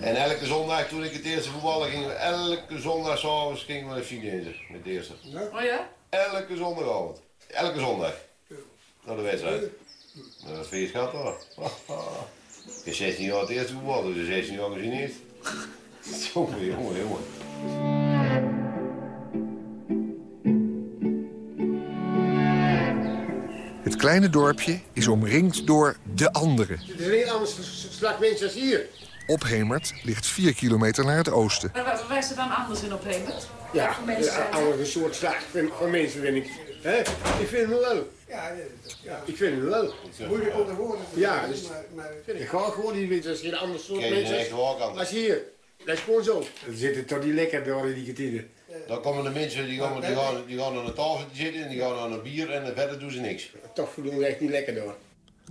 En elke zondag, toen ik het eerste voetballen gingen we elke zondag s'avonds gingen we naar Chinezen met het eerste. Oh ja? Elke zondagavond. Elke zondag. Naar de wedstrijd. Dat vind je schat hoor. *laughs* Ik ben 16 jaar het eerste voetbal, dus 16 jaar gezien niet. *laughs* Jongen, jongen, jongen. Het kleine dorpje is omringd door de anderen. Het is een heel ander slag mensen als hier. Ophemert ligt 4 kilometer naar het oosten. Maar waar is er dan anders in op Hemert? Ja, een er? andere soort slag van mensen vind ik. Hè? Ik vind hem wel. Ja, ja. Ik vind hem wel. Moeilijk om te horen. Ja, dus maar, maar ik ga gewoon niet weten als je een ander soort Kijk, mensen als hier. Dat is gewoon zo. Dan zitten toch die lekker door in die kantine. Dan komen de mensen die gaan, die gaan, die gaan aan de tafel zitten en die gaan aan een bier en verder doen ze niks. Toch voelen we echt niet lekker door.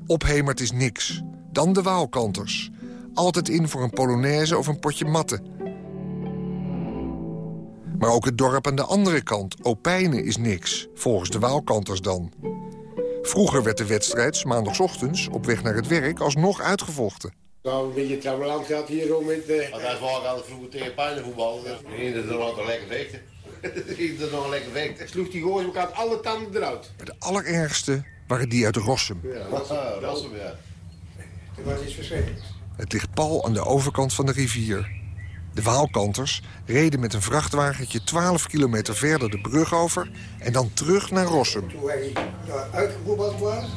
Ophemert is niks. Dan de Waalkanters. Altijd in voor een polonaise of een potje matten. Maar ook het dorp aan de andere kant, Opijnen, is niks. Volgens de Waalkanters dan. Vroeger werd de wedstrijd maandagochtends op weg naar het werk alsnog uitgevochten. Nou, een beetje trammeland gehad hier zo met... eh, Want is wel altijd vroeger tegen pijnenvoetbal. Dan ging het er nog een lekker vechten. Dan ging het er nog lekker vechten. Sloeg die gozer elkaar alle tanden eruit. Maar de allerergste waren die uit Rossum. Ja, dat is hem, ja. er was iets verschrikkelijks. Het ligt pal aan de overkant van de rivier. De Waalkanters reden met een vrachtwagentje 12 kilometer verder de brug over... en dan terug naar Rossum. Toen wij daar uitgevoetbald waren,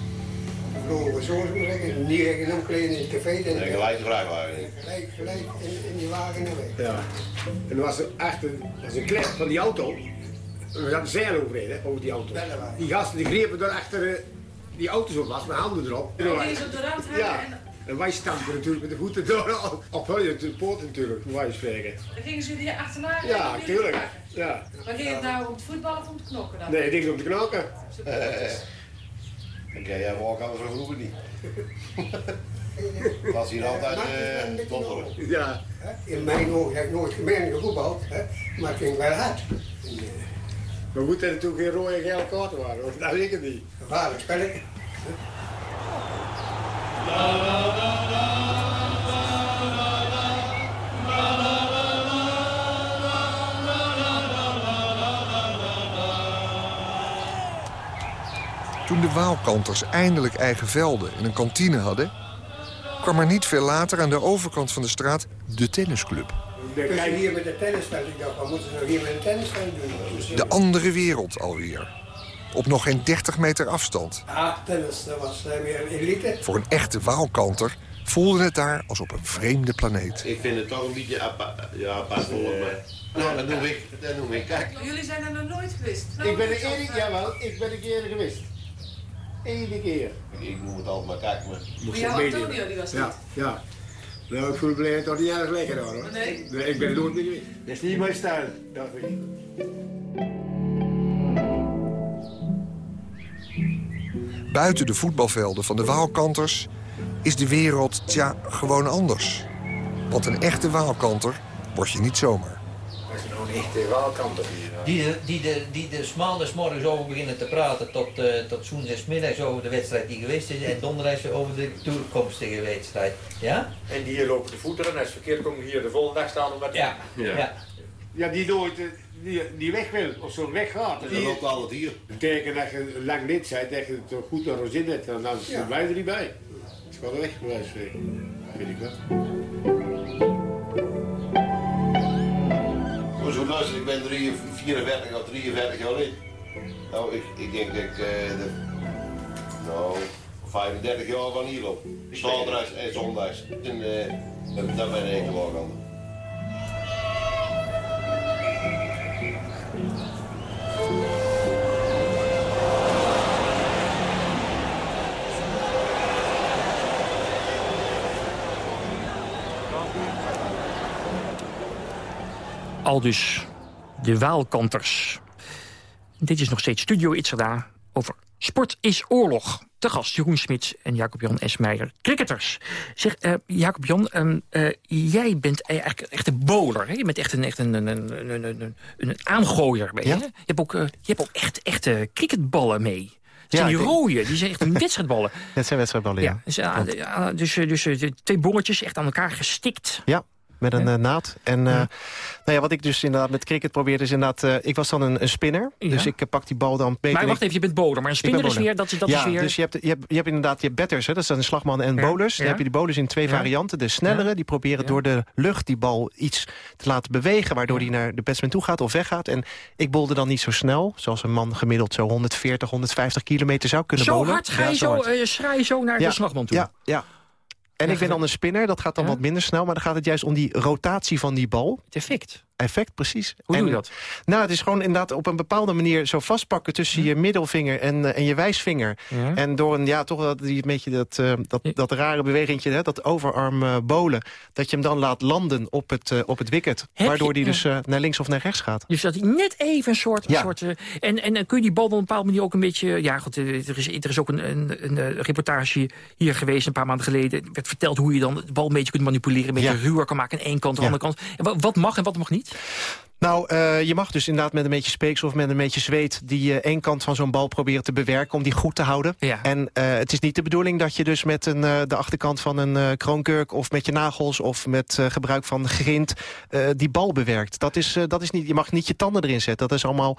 vlogen we zo zo zeggen, niet rekken omkleden in het café. En, En gelijk de vrachtwagen. Gelijk, gelijk in, die wagen naar weg. Ja. En er was er achter, er was een klep van die auto. We hadden zeil overheen, hè, over die auto. Die gasten die grepen daar achter eh, die auto's op was, met handen erop. Oh, die is op de rand hangen Ja. En wij stampen natuurlijk met de voeten door op hun de poort natuurlijk, hoe wij spreken. dan gingen ze die achterna. Ja, tuurlijk. Ja. Maar ging het nou om het voetballen of om het knokken dan? Nee, ik denk om te knokken. Oké, *laughs* jij walk anders van vroeger niet. *laughs* Was hier altijd eh. Ja. In mijn ogen heb ik nooit gemeen gevoetbald, hè, maar het ging wel hard. Maar goed dat er toen geen rode en gele kaarten waren, dat weet ik het niet. Gevaarlijk spelletje. Toen de Waalkanters eindelijk eigen velden en een kantine hadden... kwam er niet veel later aan de overkant van de straat de tennisclub. Dus hier met het tennisveld, ik dacht, wat moeten ze nou hier met een tennisveld doen? De andere wereld alweer. Op nog geen 30 meter afstand. Ah, tennis, dat was eh, weer een elite. Voor een echte Waalkanter voelden het daar als op een vreemde planeet. Ik vind het toch een beetje apart, ja, apart volgens mij. Nou, dat noem ik. Dat noem ik. Kijk. Jullie zijn er nog nooit geweest. Ik ben er één, jawel, ik ben een keer geweest. Eén keer. Ik noem het altijd maar kijk maar. Moest Ja. Antonio, die was Ja, ja. Nou, ik voel me toch niet erg lekker hoor. Nee? ik ben er nooit meer geweest. Dat is niet mijn stijl, dacht ik. Buiten de voetbalvelden van de Waalkanters is de wereld, tja, gewoon anders. Want een echte Waalkanter word je niet zomaar. Dat is nou echt de waalkanter hier. Die, de- die, de, die de maandags morgens over beginnen te praten tot, eh tot woensdagsmiddags over de wedstrijd die geweest is en donderdags over de toekomstige wedstrijd. Ja? En die hier lopen te voeteren en als het verkeerd komt hier de volgende dag staan omdat... Ja. Ja. Ja, die nooit, eh, die, die weg wil, of zo weggaat. Dat loopt altijd hier. Dat betekent dat je lang lid bent, dat je het goed naar zin hebt, dan dan zijn wij er niet bij. Het is gewoon weg geweest, vind ik wel. Hoe zo luister, ik ben 3, 44 of 43 jaar lid. Nou, ik, ik denk dat ik, eh, de, nou, 35 jaar van hier loop. Zaterdags en zondags. En, eh, dat- dat ben ik gewoon aan. Al dus de Waalkanters. Dit is nog steeds Studio Itzerda over Sport is oorlog. Te gast Jeroen Smits en Jacob-Jan Esmeijer, cricketers. Zeg, eh, Jacob-Jan, ehm, eh, jij bent eigenlijk echt een bowler. Hè? Je bent echt een, echt een, een, een, een, een, een aangooier. Ben je, je, hebt ook, eh, je hebt ook echt echte cricketballen mee. Dat zijn Ja, die rode, die zijn echt een *laughs* wedstrijdballen. Dat zijn wedstrijdballen, ja. Ja, dus, dus, twee bongetjes echt aan elkaar gestikt. Ja, met een eh, naad. En eh, nou ja, wat ik dus inderdaad met cricket probeerde is inderdaad... eh, ik was dan een, een spinner, dus ik pak die bal dan. Maar wacht even, je bent bowler. Maar een spinner is weer... Dat, is- dat ja, is weer... dus je hebt, je, hebt, je hebt inderdaad je batters, hè, dat zijn de slagmannen en bowlers. Dan heb je die bowlers in twee varianten. De snellere, die proberen door de lucht die bal iets te laten bewegen... waardoor die naar de batsman toe gaat of weggaat. En ik bolde dan niet zo snel, zoals een man gemiddeld zo 140, 140 kilometer zou kunnen Zo bowlen. hard ga je zo, hard. je zo naar de slagman toe. Ja, ja. En Ja, ik ben dan een spinner, dat gaat dan Ja? wat minder snel... maar dan gaat het juist om die rotatie van die bal. Het effect. Effect, precies. Hoe En- doe je dat? Nou, het is gewoon inderdaad op een bepaalde manier zo vastpakken... tussen je middelvinger en, eh, en je wijsvinger. Ja. En door een, ja, toch dat, die, een beetje dat, eh, dat, dat rare bewegingje, hè, dat overarm eh, bolen... dat je hem dan laat landen op het, op het wicket. Heb waardoor je- die dus naar links of naar rechts gaat. Dus dat hij net even een soort... Ja. soort en, en dan kun je die bal op een bepaalde manier ook een beetje... Ja, goed, er is, er is ook een, een, een reportage hier geweest een paar maanden geleden. Er werd verteld hoe je dan de bal een beetje kunt manipuleren. Een beetje ruwer kan maken aan één kant, aan de andere kant. En wa- wat mag en wat mag niet? Nou, eh, je mag dus inderdaad met een beetje speeksel of met een beetje zweet... die eh, één kant van zo'n bal proberen te bewerken om die goed te houden. Ja. En eh, het is niet de bedoeling dat je dus met een, de achterkant van een kroonkurk... of met je nagels of met gebruik van grind die bal bewerkt. Dat is, dat is niet, je mag niet je tanden erin zetten. Dat is allemaal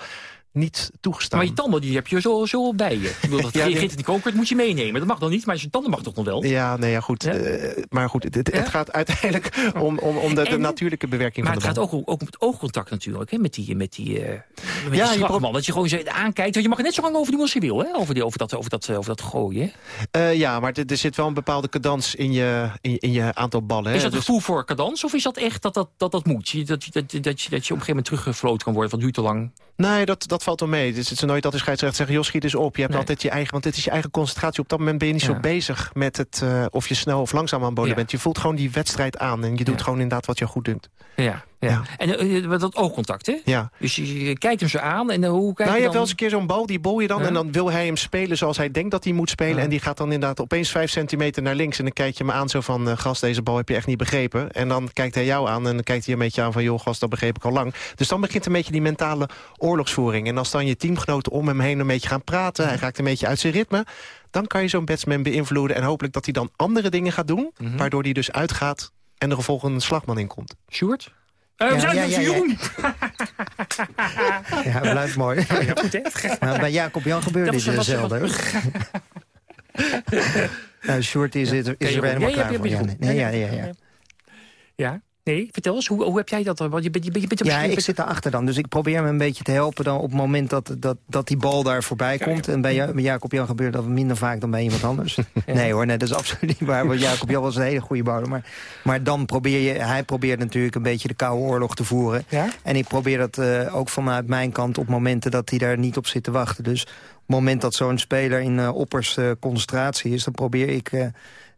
niet toegestaan. Maar je tanden die heb je zo, zo bij je. Ik bedoel, dat *laughs* Ja, in moet je meenemen. Dat mag dan niet, maar je tanden mag toch nog wel? Ja, nee, ja, goed. Eh, maar goed, het, het Ja? gaat uiteindelijk om, om, om de, de En- natuurlijke bewerking Maar van het de gaat bal. ook, ook om het oogcontact natuurlijk, hè, met die, met die, met Ja, die je slagman. Dat je gewoon zo aankijkt. Want je mag net zo lang over doen als je wil, hè? Over, die, over, dat, over, dat, over dat gooien. Eh, ja, maar er, zit wel een bepaalde cadans in je, in, in je aantal ballen. Hè? Is dat een Dus- gevoel voor cadans of is dat echt dat dat, dat, dat moet? Je- Dat, dat, dat, je, dat je op een gegeven moment teruggefloten kan worden, van duurt te lang. Nee, dat, dat valt wel mee. Dus het is nooit dat de scheidsrechter zegt, joh, schiet eens op. Je hebt Nee. altijd je eigen, want het is je eigen concentratie. Op dat moment ben je niet Ja. zo bezig met het, eh, of je snel of langzaam aan Ja. bent. Je voelt gewoon die wedstrijd aan en je doet gewoon inderdaad wat je goed doet. Ja, ja. En met dat oogcontact, hè? Ja. Dus je, je kijkt hem zo aan en eh, hoe kijk nou, je je hebt wel eens een keer zo'n bal, die bol je dan... Ja. en dan wil hij hem spelen zoals hij denkt dat hij moet spelen. Ja. En die gaat dan inderdaad opeens vijf centimeter naar links. En dan kijk je hem aan zo van, eh, gast, deze bal heb je echt niet begrepen. En dan kijkt hij jou aan en dan kijkt hij een beetje aan van... joh, gast, dat begreep ik al lang. Dus dan begint een beetje die mentale oorlogsvoering. En als dan je teamgenoten om hem heen een beetje gaan praten... hij raakt een beetje uit zijn ritme... dan kan je zo'n batsman beïnvloeden. En hopelijk dat hij dan andere dingen gaat doen... Mhm. waardoor hij dus uitgaat en er vervolgens een slagman in komt. Sjoerd? Eh, we zijn ja, ja, ja. Ja, blijft mooi. Ja, goed, hè? Nou, bij Jacob Jan gebeurde Dat dit hetzelfde. *laughs* nou, Short is, is er weer Jeroen? helemaal klaar voor. Ja, ja, ja, ja. Nee, vertel eens, hoe, hoe heb jij dat? dan? Want je bent, je bent, je bent Ja, ik zit daarachter dan. Dus ik probeer me een beetje te helpen dan op het moment dat, dat, dat die bal daar voorbij komt. En bij, Ja- bij Jacob Jan gebeurt dat minder vaak dan bij iemand anders. *laughs* Nee hoor, nee, dat is absoluut niet waar. Want Jacob Jan was een hele goede bouwer. Maar, maar dan probeer je, hij probeert natuurlijk een beetje de koude oorlog te voeren. En ik probeer dat eh, ook vanuit mijn kant op momenten dat hij daar niet op zit te wachten. Dus op het moment dat zo'n speler in eh, oppers eh, concentratie is, dan probeer ik... eh,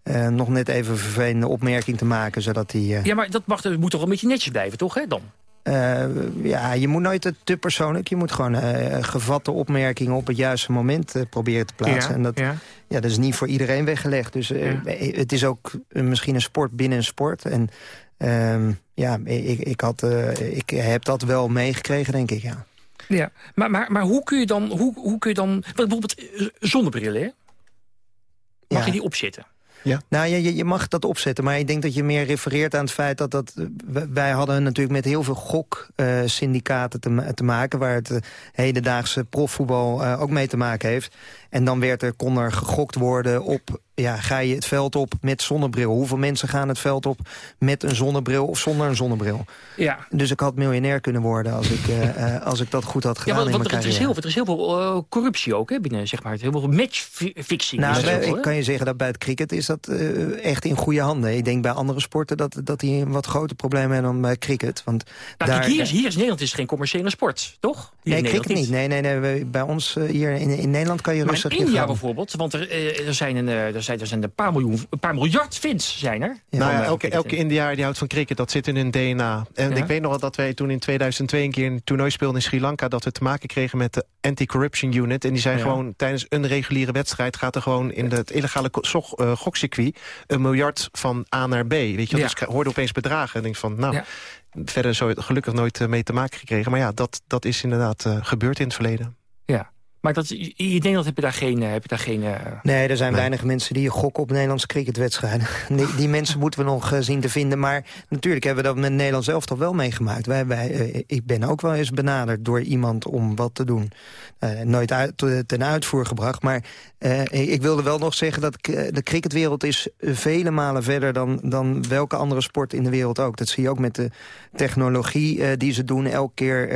eh, nog net even een vervelende opmerking te maken, zodat hij... eh, Ja, maar dat mag, het moet toch een beetje netjes blijven, toch? Hè, dan? eh, ja, je moet nooit te- te persoonlijk. Je moet gewoon eh, gevatte opmerkingen op het juiste moment eh, proberen te plaatsen. Ja, en dat, ja. ja. dat is niet voor iedereen weggelegd. Dus eh, het is ook misschien een sport binnen een sport. En ehm, ja, ik, ik, had, eh, ik heb dat wel meegekregen, denk ik, ja. Ja, maar, maar, maar hoe kun je dan... Hoe, hoe kun je dan bijvoorbeeld zonnebrillen, hè? Mag Ja. je die opzetten? Ja. Nou, je, je- mag dat opzetten, maar ik denk dat je meer refereert aan het feit dat dat... eh, Wij hadden natuurlijk met heel veel goksyndicaten te, ma- te maken... waar het eh, hedendaagse profvoetbal eh, ook mee te maken heeft. En dan werd er, kon er gegokt worden op... Ja, ga je het veld op met zonnebril? Hoeveel mensen gaan het veld op met een zonnebril of zonder een zonnebril? Ja. Dus ik had miljonair kunnen worden als ik, eh, eh, als ik dat goed had Ja, gedaan want, in want mijn er, is heel, er is heel veel eh, corruptie ook hè, binnen, zeg maar. Heel veel matchfixing. Nou, bij- ik kan je zeggen dat bij het cricket is dat echt in goede handen. Ik denk bij andere sporten dat, dat die een wat groter probleem hebben dan bij cricket. Want Nou, daar, hier, is, hier is Nederland is geen commerciële sport, toch? Hier nee, cricket niet. Nee, nee, nee. Bij ons hier in, in Nederland kan je Maar rustig in India bijvoorbeeld, want er, er, zijn een, er, zijn, er zijn een paar miljoen, een paar miljard fans zijn er. nou Van, ja, eh, elke, cricket. elke Indiaar die houdt van cricket, dat zit in hun DNA. En Ja. ik weet nog wel dat wij toen in 2002 een keer een toernooi speelden in Sri Lanka... dat we te maken kregen met de Anti-Corruption Unit. En die zijn Ja. gewoon tijdens een reguliere wedstrijd... gaat er gewoon in het illegale eh, gokcircuit een miljard van A naar B. Weet je, wel? Ja. Dus ik hoorde opeens bedragen en denk van... nou, Ja. verder zo gelukkig nooit eh, mee te maken gekregen. Maar ja, dat, dat is inderdaad eh, gebeurd in het verleden. Ja, maar dat, in Nederland heb je daar geen... eh, Heb je daar geen eh, Nee, er zijn weinig mensen die gokken op Nederlandse cricketwedstrijden. *laughs* Die, die mensen *laughs* moeten we nog eh, zien te vinden. Maar natuurlijk hebben we dat met Nederlands elftal wel meegemaakt. Wij, wij, ik ben ook wel eens benaderd door iemand om wat te doen. Nooit uit, ten uitvoer gebracht. Maar ik wilde wel nog zeggen dat de cricketwereld is vele malen verder... Dan, dan welke andere sport in de wereld ook. Dat zie je ook met de technologie die ze doen. Elke keer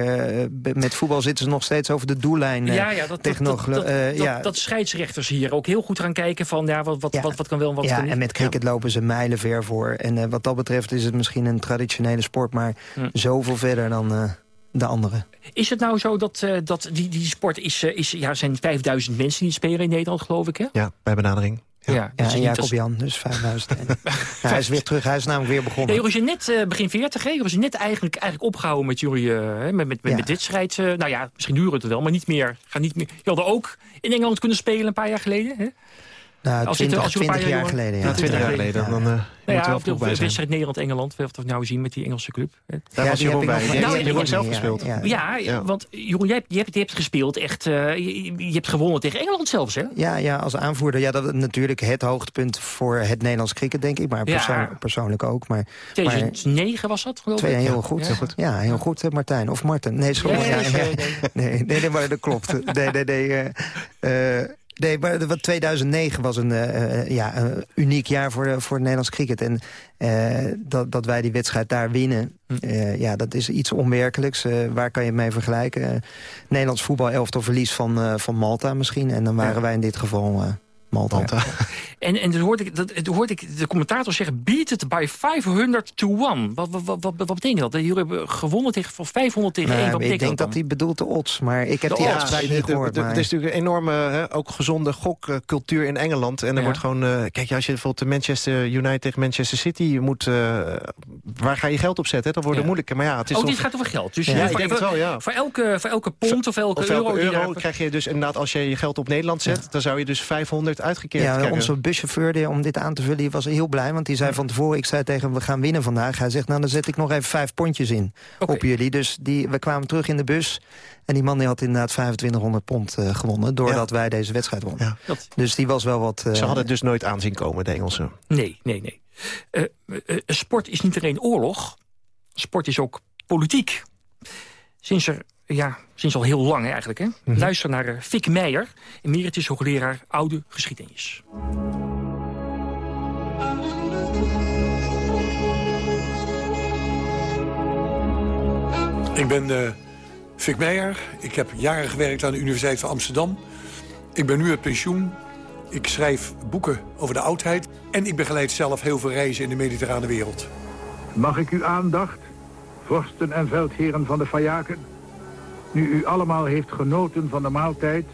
met voetbal zitten ze nog steeds over de doellijn. ja, ja, dat, dat, dat, technologie- dat, eh, dat, ja. dat scheidsrechters hier ook heel goed gaan kijken van ja, wat, wat, wat, wat kan wel en wat ja, kan niet. en met cricket lopen ze mijlenver voor. En eh, wat dat betreft is het misschien een traditionele sport... maar Hm. zoveel verder dan eh, de andere. Is het nou zo dat, eh, dat die, die sport is, is... Ja, er zijn 5000 mensen die spelen in Nederland, geloof ik, hè? Ja, bij benadering. Ja, Ja, dus en Jacob als- Jan, dus 5000. En- *laughs* Ja, hij is weer terug, hij is namelijk weer begonnen. Jullie zijn net eh, begin 40, hè? Zijn net eigenlijk, eigenlijk opgehouden met jullie eh, met, met, met, Ja. met wedstrijd. eh, nou ja, misschien duurt het wel, maar niet meer. Gaan niet meer. Je hadden ook in Engeland kunnen spelen een paar jaar geleden. Hè? Nou, Als je het- 20, als je een paar 20 jaar jaar geleden. Ja, Ja, 20 jaar geleden. Dan eh Nou moet er ja, wel of de vroeg bij wedstrijd Nederland-Engeland, of we nou zien met die Engelse club. hè. Daar Ja, was Jeroen bij. Nou, Jeroen ja, zelf gespeeld. ja. Want Jeroen, jij hebt, je, hebt, je hebt gespeeld echt... eh, je, je hebt gewonnen tegen Engeland zelfs, hè? Ja, ja, als aanvoerder. Ja, dat is natuurlijk het hoogtepunt voor het Nederlands cricket, denk ik. Maar persoon- persoonlijk ook. Maar, maar 2009 was dat, geloof twee, ik? heel goed. Ja. Ja, heel goed, hè, Martijn. Of Martin. Nee, sorry. Nee, nee, nee, maar dat klopt. Nee, nee, nee. Eh, eh, nee maar de- wat 2009 was een eh, eh, ja, een uniek jaar voor, de- voor het Nederlands cricket. En eh, dat, dat wij die wedstrijd daar winnen, Hm. eh, ja, dat is iets onwerkelijks. Eh, waar kan je het mee vergelijken? Eh, Nederlands voetbal elftal verlies van, eh, van Malta misschien. En dan waren wij in dit geval Malta. Malta. *laughs* En, en toen hoorde ik, dat, toen hoorde ik de commentator zeggen... beat it by 500 to 1. Wat, wat, wat, wat, wat betekent dat? Jullie hebben gewonnen tegen, van 500 tegen 1. Nou, Wat ik denk dat hij bedoelt de odds. Maar ik heb De die odds. niet gehoord. Het is natuurlijk een enorme, hè, ook gezonde gokcultuur in Engeland. En er Ja. wordt gewoon... eh, kijk, als je bijvoorbeeld de Manchester United tegen Manchester City... Je moet, eh, waar ga je geld op zetten? Dat wordt Ja. moeilijker. Maar ja, het is Oh, dit gaat over geld. Dus Ja, ik voor, denk het wel, ja. voor, elke, voor elke pond of elke Of euro... elke euro daar- krijg je dus inderdaad, als je je geld op Nederland zet... dan zou je dus 500 uitgekeerd Ja, krijgen. onze buschauffeur, die, om dit aan te vullen, die was heel blij. Want die zei van tevoren, ik zei tegen hem, we gaan winnen vandaag. Hij zegt, nou dan zet ik nog even vijf pondjes in op jullie. Dus die, we kwamen terug in de bus. En die man die had inderdaad 2500 pond eh, gewonnen... doordat wij deze wedstrijd wonnen. Ja. Dus die was wel wat... eh, Ze hadden het dus nooit aanzien komen, de Engelsen. Nee, nee, nee. Eh, eh, sport is niet alleen oorlog. Sport is ook politiek. Sinds er, ja, sinds al heel lang hè, eigenlijk. Hè? Mhm. Luister naar uh, Fik Meijer, emeritus hoogleraar oude geschiedenis. Ik ben uh, Fik Meijer. Ik heb jaren gewerkt aan de Universiteit van Amsterdam. Ik ben nu uit pensioen. Ik schrijf boeken over de oudheid. En ik begeleid zelf heel veel reizen in de mediterrane wereld. Mag ik uw aandacht, vorsten en veldheren van de Fayaken? Nu u allemaal heeft genoten van de maaltijd...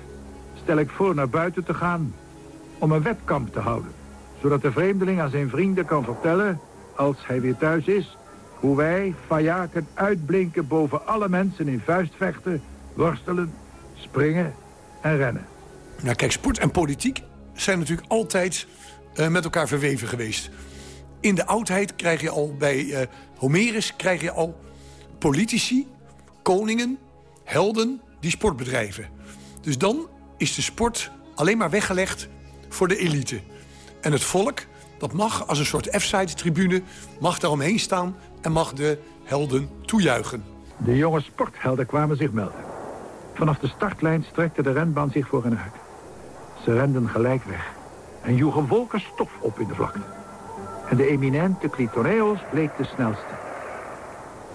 stel ik voor naar buiten te gaan om een wetkamp te houden. Zodat de vreemdeling aan zijn vrienden kan vertellen, als hij weer thuis is... hoe wij, Fayaken, uitblinken boven alle mensen in vuistvechten... worstelen, springen en rennen. Nou kijk, sport en politiek zijn natuurlijk altijd uh, met elkaar verweven geweest. In de oudheid krijg je al bij uh, Homerus krijg je al politici, koningen, helden die sport bedrijven. Dus dan is de sport alleen maar weggelegd voor de elite. En het volk, dat mag als een soort F-side-tribune... mag daaromheen staan en mag de helden toejuichen. De jonge sporthelden kwamen zich melden. Vanaf de startlijn strekte de renbaan zich voor hen uit. Ze renden gelijk weg en joegen wolken stof op in de vlakte. En de eminente Clitoneos bleek de snelste.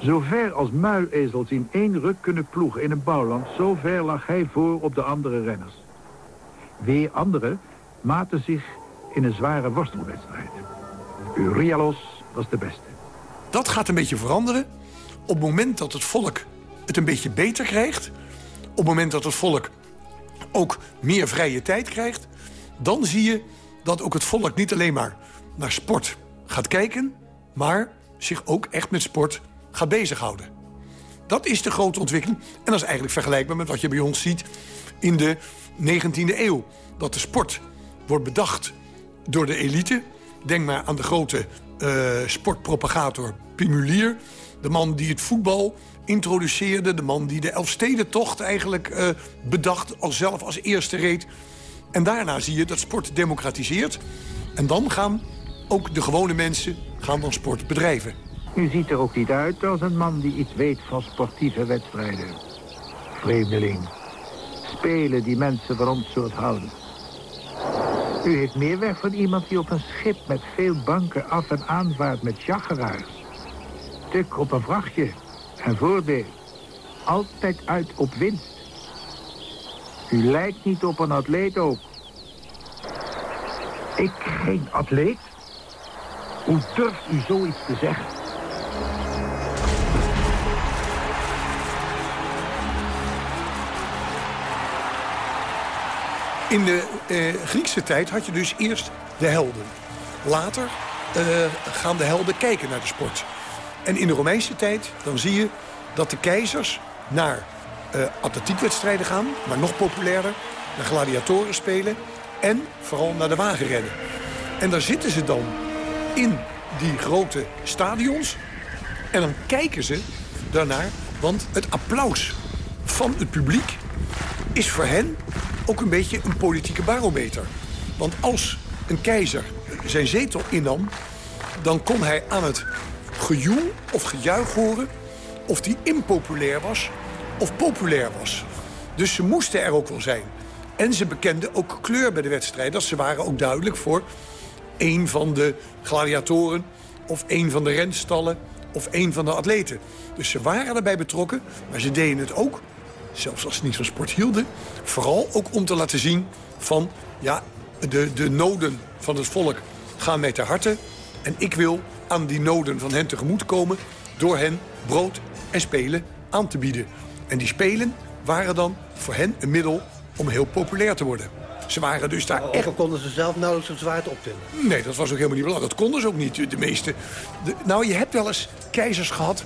Zover als muilezels in één ruk kunnen ploegen in een bouwland... zo ver lag hij voor op de andere renners. Weer anderen maten zich in een zware worstelwedstrijd. Urialos was de beste. Dat gaat een beetje veranderen. Op het moment dat het volk het een beetje beter krijgt... op het moment dat het volk ook meer vrije tijd krijgt... dan zie je dat ook het volk niet alleen maar naar sport gaat kijken... maar zich ook echt met sport gaat bezighouden. Dat is de grote ontwikkeling. En dat is eigenlijk vergelijkbaar met wat je bij ons ziet in de 19e eeuw. Dat de sport wordt bedacht door de elite. Denk maar aan de grote uh, sportpropagator Pimulier. De man die het voetbal introduceerde. De man die de Elfstedentocht eigenlijk uh, bedacht als zelf als eerste reed. En daarna zie je dat sport democratiseert. En dan gaan ook de gewone mensen gaan dan sport bedrijven. U ziet er ook niet uit als een man die iets weet van sportieve wedstrijden. Vreemdeling. Spelen die mensen van ons soort houden. U heeft meer weg van iemand die op een schip met veel banken af en aanvaart met chageraars. Tuk op een vrachtje en voordeel. Altijd uit op winst. U lijkt niet op een atleet ook. Ik geen atleet? Hoe durft u zoiets te zeggen? In de eh, Griekse tijd had je dus eerst de helden. Later eh, gaan de helden kijken naar de sport. En in de Romeinse tijd dan zie je dat de keizers naar uh, atletiekwedstrijden gaan... maar nog populairder, naar gladiatoren spelen... en vooral naar de wagenrennen. En daar zitten ze dan in die grote stadions... en dan kijken ze daarnaar, want het applaus van het publiek is voor hen ook een beetje een politieke barometer. Want als een keizer zijn zetel innam... dan kon hij aan het gejoel of gejuich horen... of die impopulair was of populair was. Dus ze moesten er ook wel zijn. En ze bekenden ook kleur bij de wedstrijd. Dat ze waren ook duidelijk voor een van de gladiatoren... of een van de renstallen of een van de atleten. Dus ze waren erbij betrokken, maar ze deden het ook zelfs als ze niet van sport hielden. Vooral ook om te laten zien van, ja, de, de noden van het volk gaan mij ter harte. En ik wil aan die noden van hen tegemoet komen door hen brood en spelen aan te bieden. En die spelen waren dan voor hen een middel om heel populair te worden. Ze waren dus daar echt... Ook konden ze zelf nauwelijks het zwaard optillen. Nee, dat was ook helemaal niet belangrijk. Dat konden ze ook niet, de meeste. De, nou, je hebt wel eens keizers gehad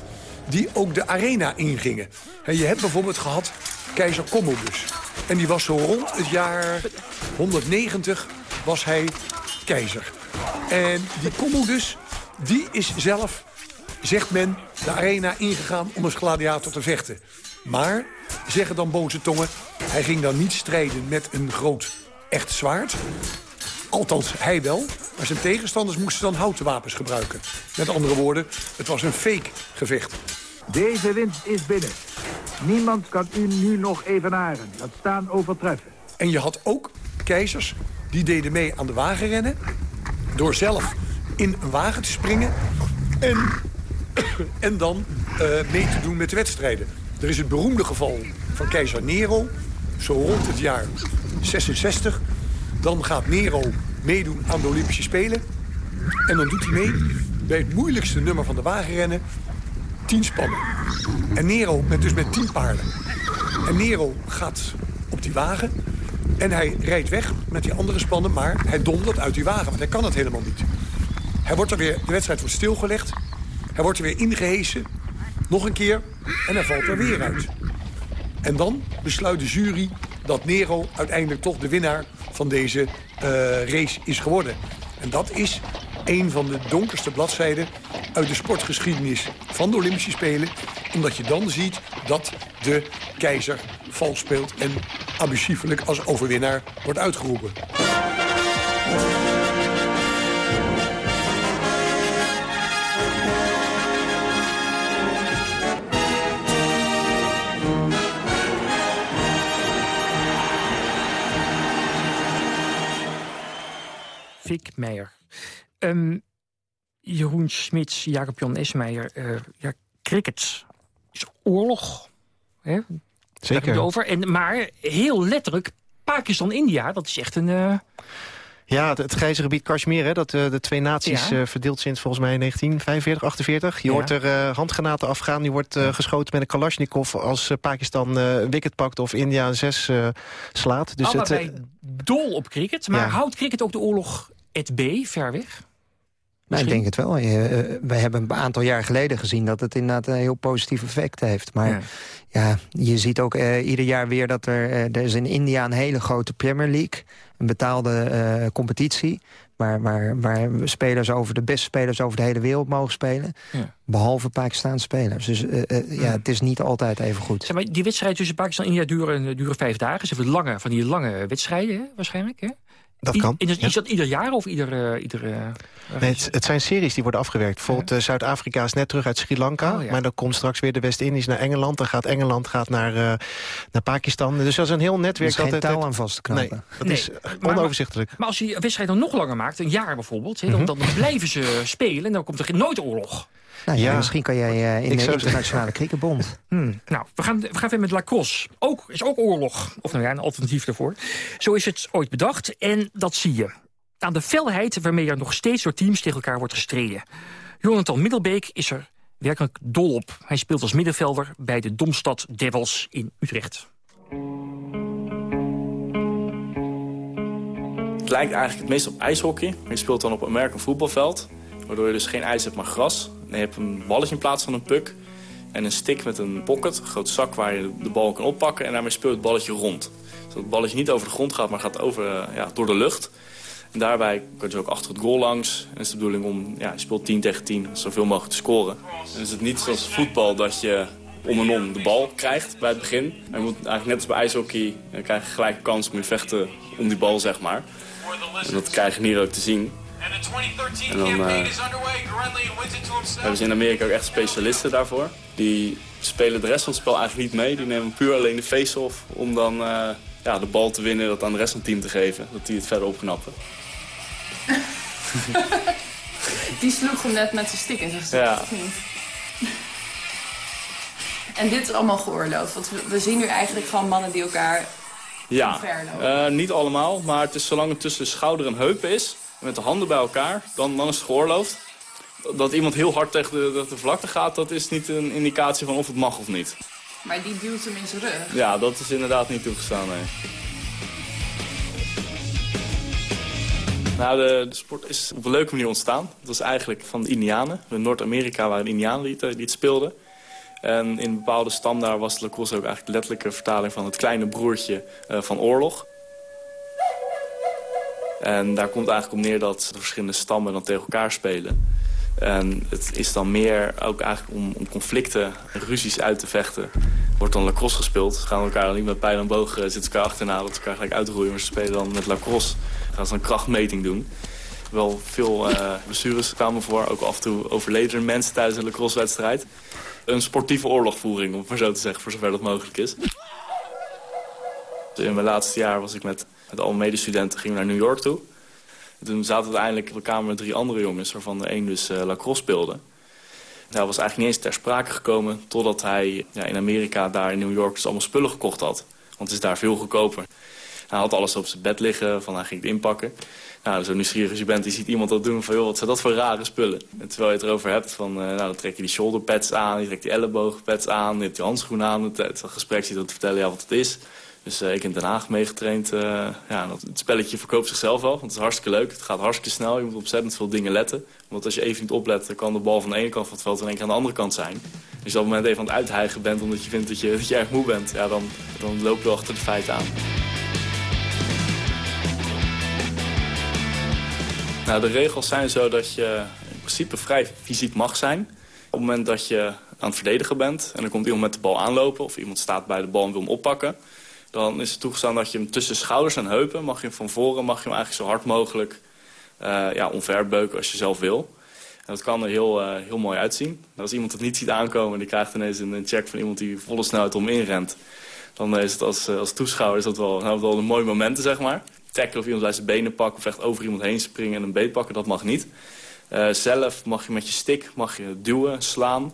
die ook de arena ingingen. En je hebt bijvoorbeeld gehad keizer Commodus. En die was zo rond het jaar 190 was hij keizer. En die Commodus, die is zelf, zegt men, de arena ingegaan om als gladiator te vechten. Maar, zeggen dan boze tongen, hij ging dan niet strijden met een groot echt zwaard. Althans, hij wel. Maar zijn tegenstanders moesten dan houten wapens gebruiken. Met andere woorden, het was een fake gevecht. Deze winst is binnen. Niemand kan u nu nog evenaren. Dat staan overtreffen. En je had ook keizers die deden mee aan de wagenrennen... door zelf in een wagen te springen... en *coughs* en dan eh, mee te doen met de wedstrijden. Er is het beroemde geval van keizer Nero, zo rond het jaar 66. Dan gaat Nero meedoen aan de Olympische Spelen. En dan doet hij mee bij het moeilijkste nummer van de wagenrennen, tien spannen. En Nero met, dus met tien paarden. En Nero gaat op die wagen en hij rijdt weg met die andere spannen... maar hij dondert uit die wagen, want hij kan het helemaal niet. Hij wordt er weer, de wedstrijd wordt stilgelegd. Hij wordt er weer ingehesen. Nog een keer. En hij valt er weer uit. En dan besluit de jury dat Nero uiteindelijk toch de winnaar van deze eh, race is geworden. En dat is een van de donkerste bladzijden uit de sportgeschiedenis van de Olympische Spelen. Omdat je dan ziet dat de keizer vals speelt en abusiefelijk als overwinnaar wordt uitgeroepen. Fik Meijer. Um, Jeroen Smits, Jacob Jan Esmeijer. Uh, ja, cricket is oorlog. Hè? Zeker. Over. En, maar heel letterlijk, Pakistan-India, dat is echt een... Uh... Ja, het, het grijze gebied Kashmir, hè, dat uh, de twee naties ja. uh, verdeeld sinds volgens mij 1945, 48. Je ja. hoort er uh, handgranaten afgaan, die wordt geschoten met een Kalashnikov... als Pakistan een wicket pakt of India een zes slaat. Dus Allebei het, dol op cricket, maar ja. houdt cricket ook de oorlog het B, ver weg? Nou, ik denk het wel. We hebben een aantal jaar geleden gezien dat het inderdaad een heel positief effect heeft. Maar ja, ja je ziet ook uh, ieder jaar weer dat er... Uh, er is in India een hele grote Premier League. Een betaalde uh, competitie. Waar, waar, waar spelers over de beste spelers over de hele wereld mogen spelen. Ja. Behalve Pakistaanse spelers. Dus ja, ja, het is niet altijd even goed. Zeg maar, die wedstrijden tussen Pakistan en India duren, duren vijf dagen. Ze hebben lange, van die lange wedstrijden hè, waarschijnlijk. Hè? Dat kan. I, is, is dat ieder jaar of ieder... Uh, ieder uh, nee, het, het, zijn series die worden afgewerkt. Bijvoorbeeld uh, Zuid-Afrika is net terug uit Sri Lanka. Oh, ja. Maar dan komt straks weer de West-Indies naar Engeland. Dan gaat Engeland gaat naar, naar Pakistan. Dus dat is een heel netwerk. Er is geen touw aan vast te knopen. Nee, dat nee, is onoverzichtelijk. Maar, maar, als je een wedstrijd dan nog langer maakt, een jaar bijvoorbeeld... Mm -hmm. dan, dan blijven ze spelen en dan komt er nooit oorlog. Nou, ja, misschien kan jij uh, in ik de internationale cricketbond. *laughs* Hmm. Nou, we gaan, we gaan weer met lacrosse. Ook, is ook oorlog. Of nou ja, een alternatief daarvoor. Zo is het ooit bedacht en dat zie je. Aan de felheid waarmee er nog steeds door teams tegen elkaar wordt gestreden. Jonathan Middelbeek is er werkelijk dol op. Hij speelt als middenvelder bij de Domstad Devils in Utrecht. Het lijkt eigenlijk het meest op ijshockey. Je speelt dan op een American voetbalveld. Waardoor je dus geen ijs hebt, maar gras. En je hebt een balletje in plaats van een puck. En een stick met een pocket, een grote zak waar je de bal kan oppakken. En daarmee speelt het balletje rond. Zodat het balletje niet over de grond gaat, maar gaat over, ja, door de lucht. En daarbij kan je ook achter het goal langs. En is de bedoeling om, ja, je speelt 10 tegen 10, zoveel mogelijk te scoren. En is het niet zoals voetbal dat je om en om de bal krijgt bij het begin. Je moet eigenlijk net als bij ijshockey, dan krijg je gelijke kans om je vechten om die bal, zeg maar. En dat krijg je hier ook te zien. En dan uh, hebben ze in Amerika ook echt specialisten daarvoor. Die spelen de rest van het spel eigenlijk niet mee. Die nemen puur alleen de face-off om dan uh, ja, de bal te winnen... dat aan de rest van het team te geven. Dat die het verder opknappen. *laughs* die sloeg hem net met zijn stick in zijn. Ja. En dit is allemaal geoorloofd. Want we, we zien nu eigenlijk gewoon mannen die elkaar ja, uh, niet allemaal. Maar het is zolang het tussen schouder en heup is met de handen bij elkaar, dan, dan is het geoorloofd. Dat iemand heel hard tegen de, de vlakte gaat, dat is niet een indicatie van of het mag of niet. Maar die duwt hem in zijn rug? Ja, dat is inderdaad niet toegestaan, nee. Nou, de, de, sport is op een leuke manier ontstaan. Het was eigenlijk van de Indianen. In Noord-Amerika waren Indianen die het, die het speelden. En in bepaalde stam daar was lacrosse ook eigenlijk de letterlijke vertaling van het kleine broertje uh, van oorlog. En daar komt eigenlijk op neer dat de verschillende stammen dan tegen elkaar spelen. En het is dan meer ook eigenlijk om, om conflicten en ruzies uit te vechten. Wordt dan lacrosse gespeeld. Ze gaan elkaar dan niet met pijl en boog eh, zitten elkaar achterna. Dat ze elkaar gelijk uitroeien. Maar ze spelen dan met lacrosse. Gaan ze een krachtmeting doen. Wel veel uh, blessures kwamen voor. Ook af en toe overleden mensen tijdens een lacrosse-wedstrijd. Een sportieve oorlogvoering, om het maar zo te zeggen, voor zover dat mogelijk is. In mijn laatste jaar was ik met met alle medestudenten gingen we naar New York toe. En toen zaten we uiteindelijk op de kamer met drie andere jongens... waarvan de één dus uh, lacrosse speelde. Dat was eigenlijk niet eens ter sprake gekomen totdat hij ja, in Amerika daar in New York dus allemaal spullen gekocht had. Want het is daar veel goedkoper. Hij had alles op zijn bed liggen, van hij ging het inpakken. Nou, zo nieuwsgierig als je bent, je ziet iemand dat doen van... joh, wat zijn dat voor rare spullen? En terwijl je het erover hebt, van, uh, nou, dan trek je die shoulderpads aan... je trekt die ellebogenpads aan, je hebt die handschoenen aan... het, het gesprek ziet te vertellen ja, wat het is. Dus uh, ik in Den Haag meegetraind. Uh, ja, dat, het spelletje verkoopt zichzelf wel, want het is hartstikke leuk. Het gaat hartstikke snel, je moet ontzettend veel dingen letten. Want als je even niet oplet, dan kan de bal van de ene kant van het veld... in één keer aan de andere kant zijn. Als je op het moment even aan het uithijgen bent omdat je vindt dat je, *laughs* dat je erg moe bent... Ja, dan, dan loop je achter de feiten aan. Nou, de regels zijn zo dat je in principe vrij fysiek mag zijn. Op het moment dat je aan het verdedigen bent en er komt iemand met de bal aanlopen... of iemand staat bij de bal en wil hem oppakken... dan is het toegestaan dat je hem tussen schouders en heupen... mag je hem van voren mag je hem eigenlijk zo hard mogelijk uh, ja, omverbeuken als je zelf wil. En dat kan er heel, uh, heel mooi uitzien. En als iemand het niet ziet aankomen... die krijgt ineens een check van iemand die volle snelheid om inrent... dan is het als, als toeschouwer is dat wel, nou, wel een mooi momenten, zeg maar tackle of iemand bij zijn benen pakken... of echt over iemand heen springen en een beet pakken, dat mag niet. Zelf mag je met je stick mag je duwen, slaan.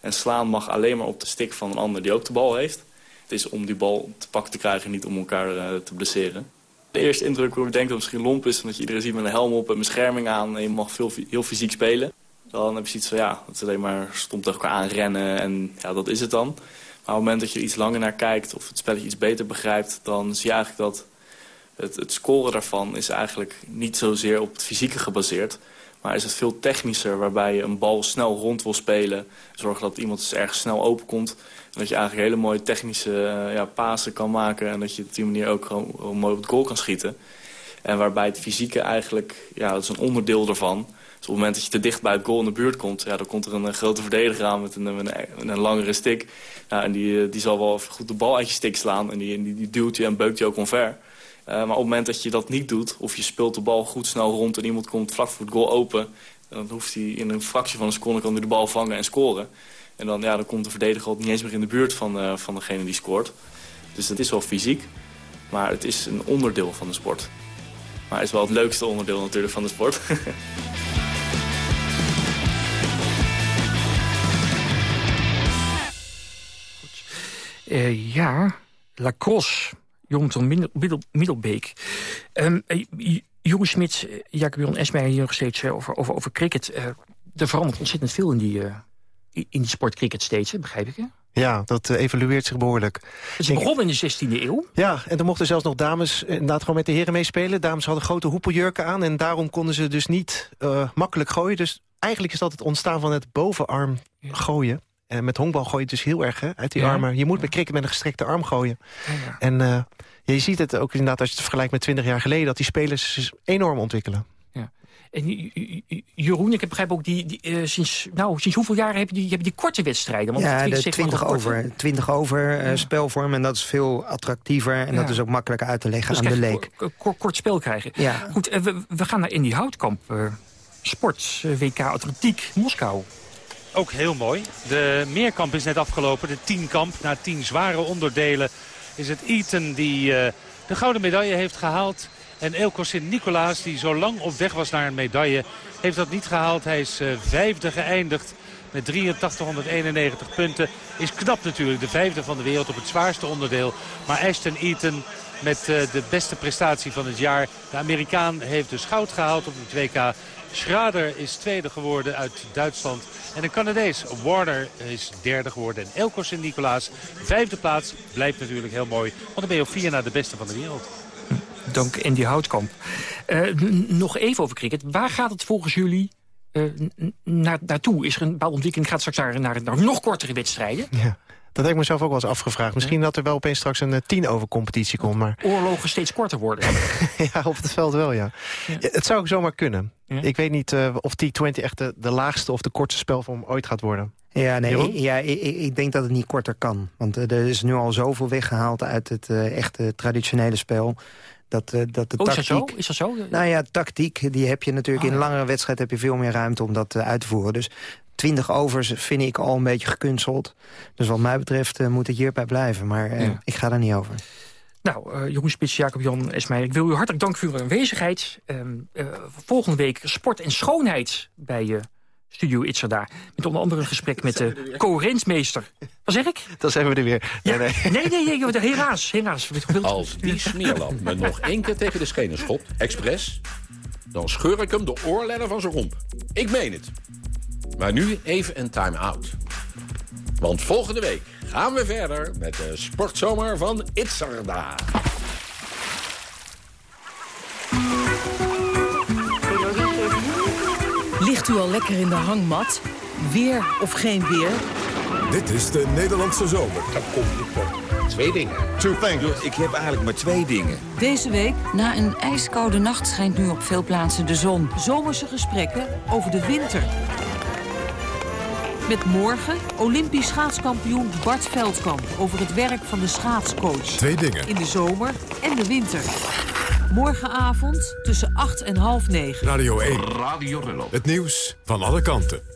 En slaan mag alleen maar op de stick van een ander die ook de bal heeft. Het is om die bal te pakken te krijgen, niet om elkaar uh, te blesseren. De eerste indruk waarop ik denk dat het misschien lomp is... omdat je iedereen ziet met een helm op en bescherming aan... en je mag veel, heel fysiek spelen. Dan heb je zoiets van, ja, het is alleen maar stom tegen elkaar aanrennen... en ja, dat is het dan. Maar op het moment dat je er iets langer naar kijkt... of het spelletje iets beter begrijpt... dan zie je eigenlijk dat het, het scoren daarvan is eigenlijk niet zozeer op het fysieke gebaseerd. Maar is het veel technischer waarbij je een bal snel rond wil spelen. Zorgen dat iemand dus ergens snel open komt. En dat je eigenlijk hele mooie technische uh, ja, pasen kan maken. En dat je op die manier ook gewoon, mooi op het goal kan schieten. En waarbij het fysieke eigenlijk, ja, dat is een onderdeel ervan. Dus op het moment dat je te dicht bij het goal in de buurt komt... Ja, dan komt er een, een grote verdediger aan met een, een, een langere stick. En die, die zal wel goed de bal uit je stick slaan. En die, die, die duwt je en beukt je ook omver. Uh, maar op het moment dat je dat niet doet, of je speelt de bal goed snel rond... en iemand komt vlak voor het goal open... dan hoeft hij in een fractie van een seconde kan hij de bal vangen en scoren. En dan, ja, dan komt de verdediger al niet eens meer in de buurt van, uh, van degene die scoort. Dus het is wel fysiek, maar het is een onderdeel van de sport. Maar het is wel het leukste onderdeel natuurlijk van de sport. *laughs* ja, lacrosse. Middel, Middelbeek. Um, Jeroen Smit, Jacob Jon Esmeijer hier nog steeds over, over, over cricket. Uh, er verandert ontzettend veel in die, uh, in die sport cricket steeds, hè? begrijp ik hè? Ja, dat uh, evolueert zich behoorlijk. Het is begonnen in de 16e eeuw. Ja, en er mochten zelfs nog dames inderdaad gewoon met de heren meespelen. Dames hadden grote hoepeljurken aan en daarom konden ze dus niet makkelijk gooien. Dus eigenlijk is dat het ontstaan van het bovenarm gooien. En met honkbal gooi je het dus heel erg hè, uit die ja. armen. Je moet met cricket met een gestrekte arm gooien. Ja, en uh, je ziet het ook inderdaad als je het vergelijkt met 20 jaar geleden... dat die spelers enorm ontwikkelen. Ja. En Jeroen, ik begrijp ook, die, die uh, sinds, nou, sinds hoeveel jaar heb je die, heb je die korte wedstrijden? Want ja, de 20 over, 20 over uh, spelvorm en dat is veel attractiever... en ja. dat is ook makkelijker uit te leggen dus aan de leek. Kort, kort spel krijgen. Ja. Goed, we, we gaan naar Indy Houtkamp, sport, WK Atletiek, Moskou. Ook heel mooi. De meerkamp is net afgelopen. De tienkamp, na tien zware onderdelen, is het Eaton die uh, de gouden medaille heeft gehaald. En Elko Sint-Nicolaas, die zo lang op weg was naar een medaille, heeft dat niet gehaald. Hij is uh, vijfde geëindigd met 8391 punten. Is knap natuurlijk, de vijfde van de wereld op het zwaarste onderdeel. Maar Ashton Eaton met uh, de beste prestatie van het jaar. De Amerikaan heeft dus goud gehaald op het WK. Schrader is tweede geworden uit Duitsland. En een Canadees, Warner, is derde geworden. En Elko Sint-Nicolaas, vijfde plaats, blijft natuurlijk heel mooi. Want dan ben je op vier naar de beste van de wereld. Dank Andy Houtkamp. Uh, nog even over cricket. Waar gaat het volgens jullie uh, naar, naartoe? Is er een bepaalde ontwikkeling? Gaat straks naar, naar, naar nog kortere wedstrijden? Ja. Dat heb ik mezelf ook wel eens afgevraagd. Misschien dat er wel opeens straks een tien over competitie komt. Maar... *laughs* Oorlogen steeds korter worden. *laughs* ja, op het veld wel, ja. ja. ja het zou ook zomaar kunnen. Ja? Ik weet niet uh, of T20 echt de, de, laagste of de kortste spelvorm ooit gaat worden. Ja, nee, ik, ja, ik, ik, denk dat het niet korter kan. Want uh, er is nu al zoveel weggehaald uit het uh, echte traditionele spel. Dat, uh, dat de oh, tactiek... Is dat zo? Is dat zo? Nou ja, tactiek, die heb je natuurlijk oh, in een langere wedstrijd... heb je veel meer ruimte om dat uit te voeren. Dus 20 overs vind ik al een beetje gekunsteld. Dus wat mij betreft uh, moet het hierbij blijven. Maar uh, ja. ik ga daar niet over. Nou, uh, Jeroen Spits, Jacob-Jan Esmeijer, ik wil u hartelijk danken voor uw aanwezigheid. volgende week sport en schoonheid bij je Studio Itzerda. Met onder andere een gesprek *laughs* met de co-rensmeester. Wat zeg ik? *laughs* Dan zijn we er weer. Nee, nee, nee, nee, nee, nee helaas, helaas. Als die smeerland me nog één keer tegen de schenen schopt, expres... dan scheur ik hem de oorlellen van zijn romp. Ik meen het. Maar nu even een time-out. Want volgende week gaan we verder met de sportzomer van Itzerda. Ligt u al lekker in de hangmat? Weer of geen weer? Dit is de Nederlandse zomer. Dan kom je tot twee dingen. Two things. Ik heb eigenlijk maar twee dingen. Deze week, na een ijskoude nacht, schijnt nu op veel plaatsen de zon. Zomerse gesprekken over de winter. Met morgen Olympisch schaatskampioen Bart Veldkamp... over het werk van de schaatscoach. Twee dingen. In de zomer en de winter. Morgenavond tussen 8 en half 9. Radio 1. Radio Rello. Het nieuws van alle kanten.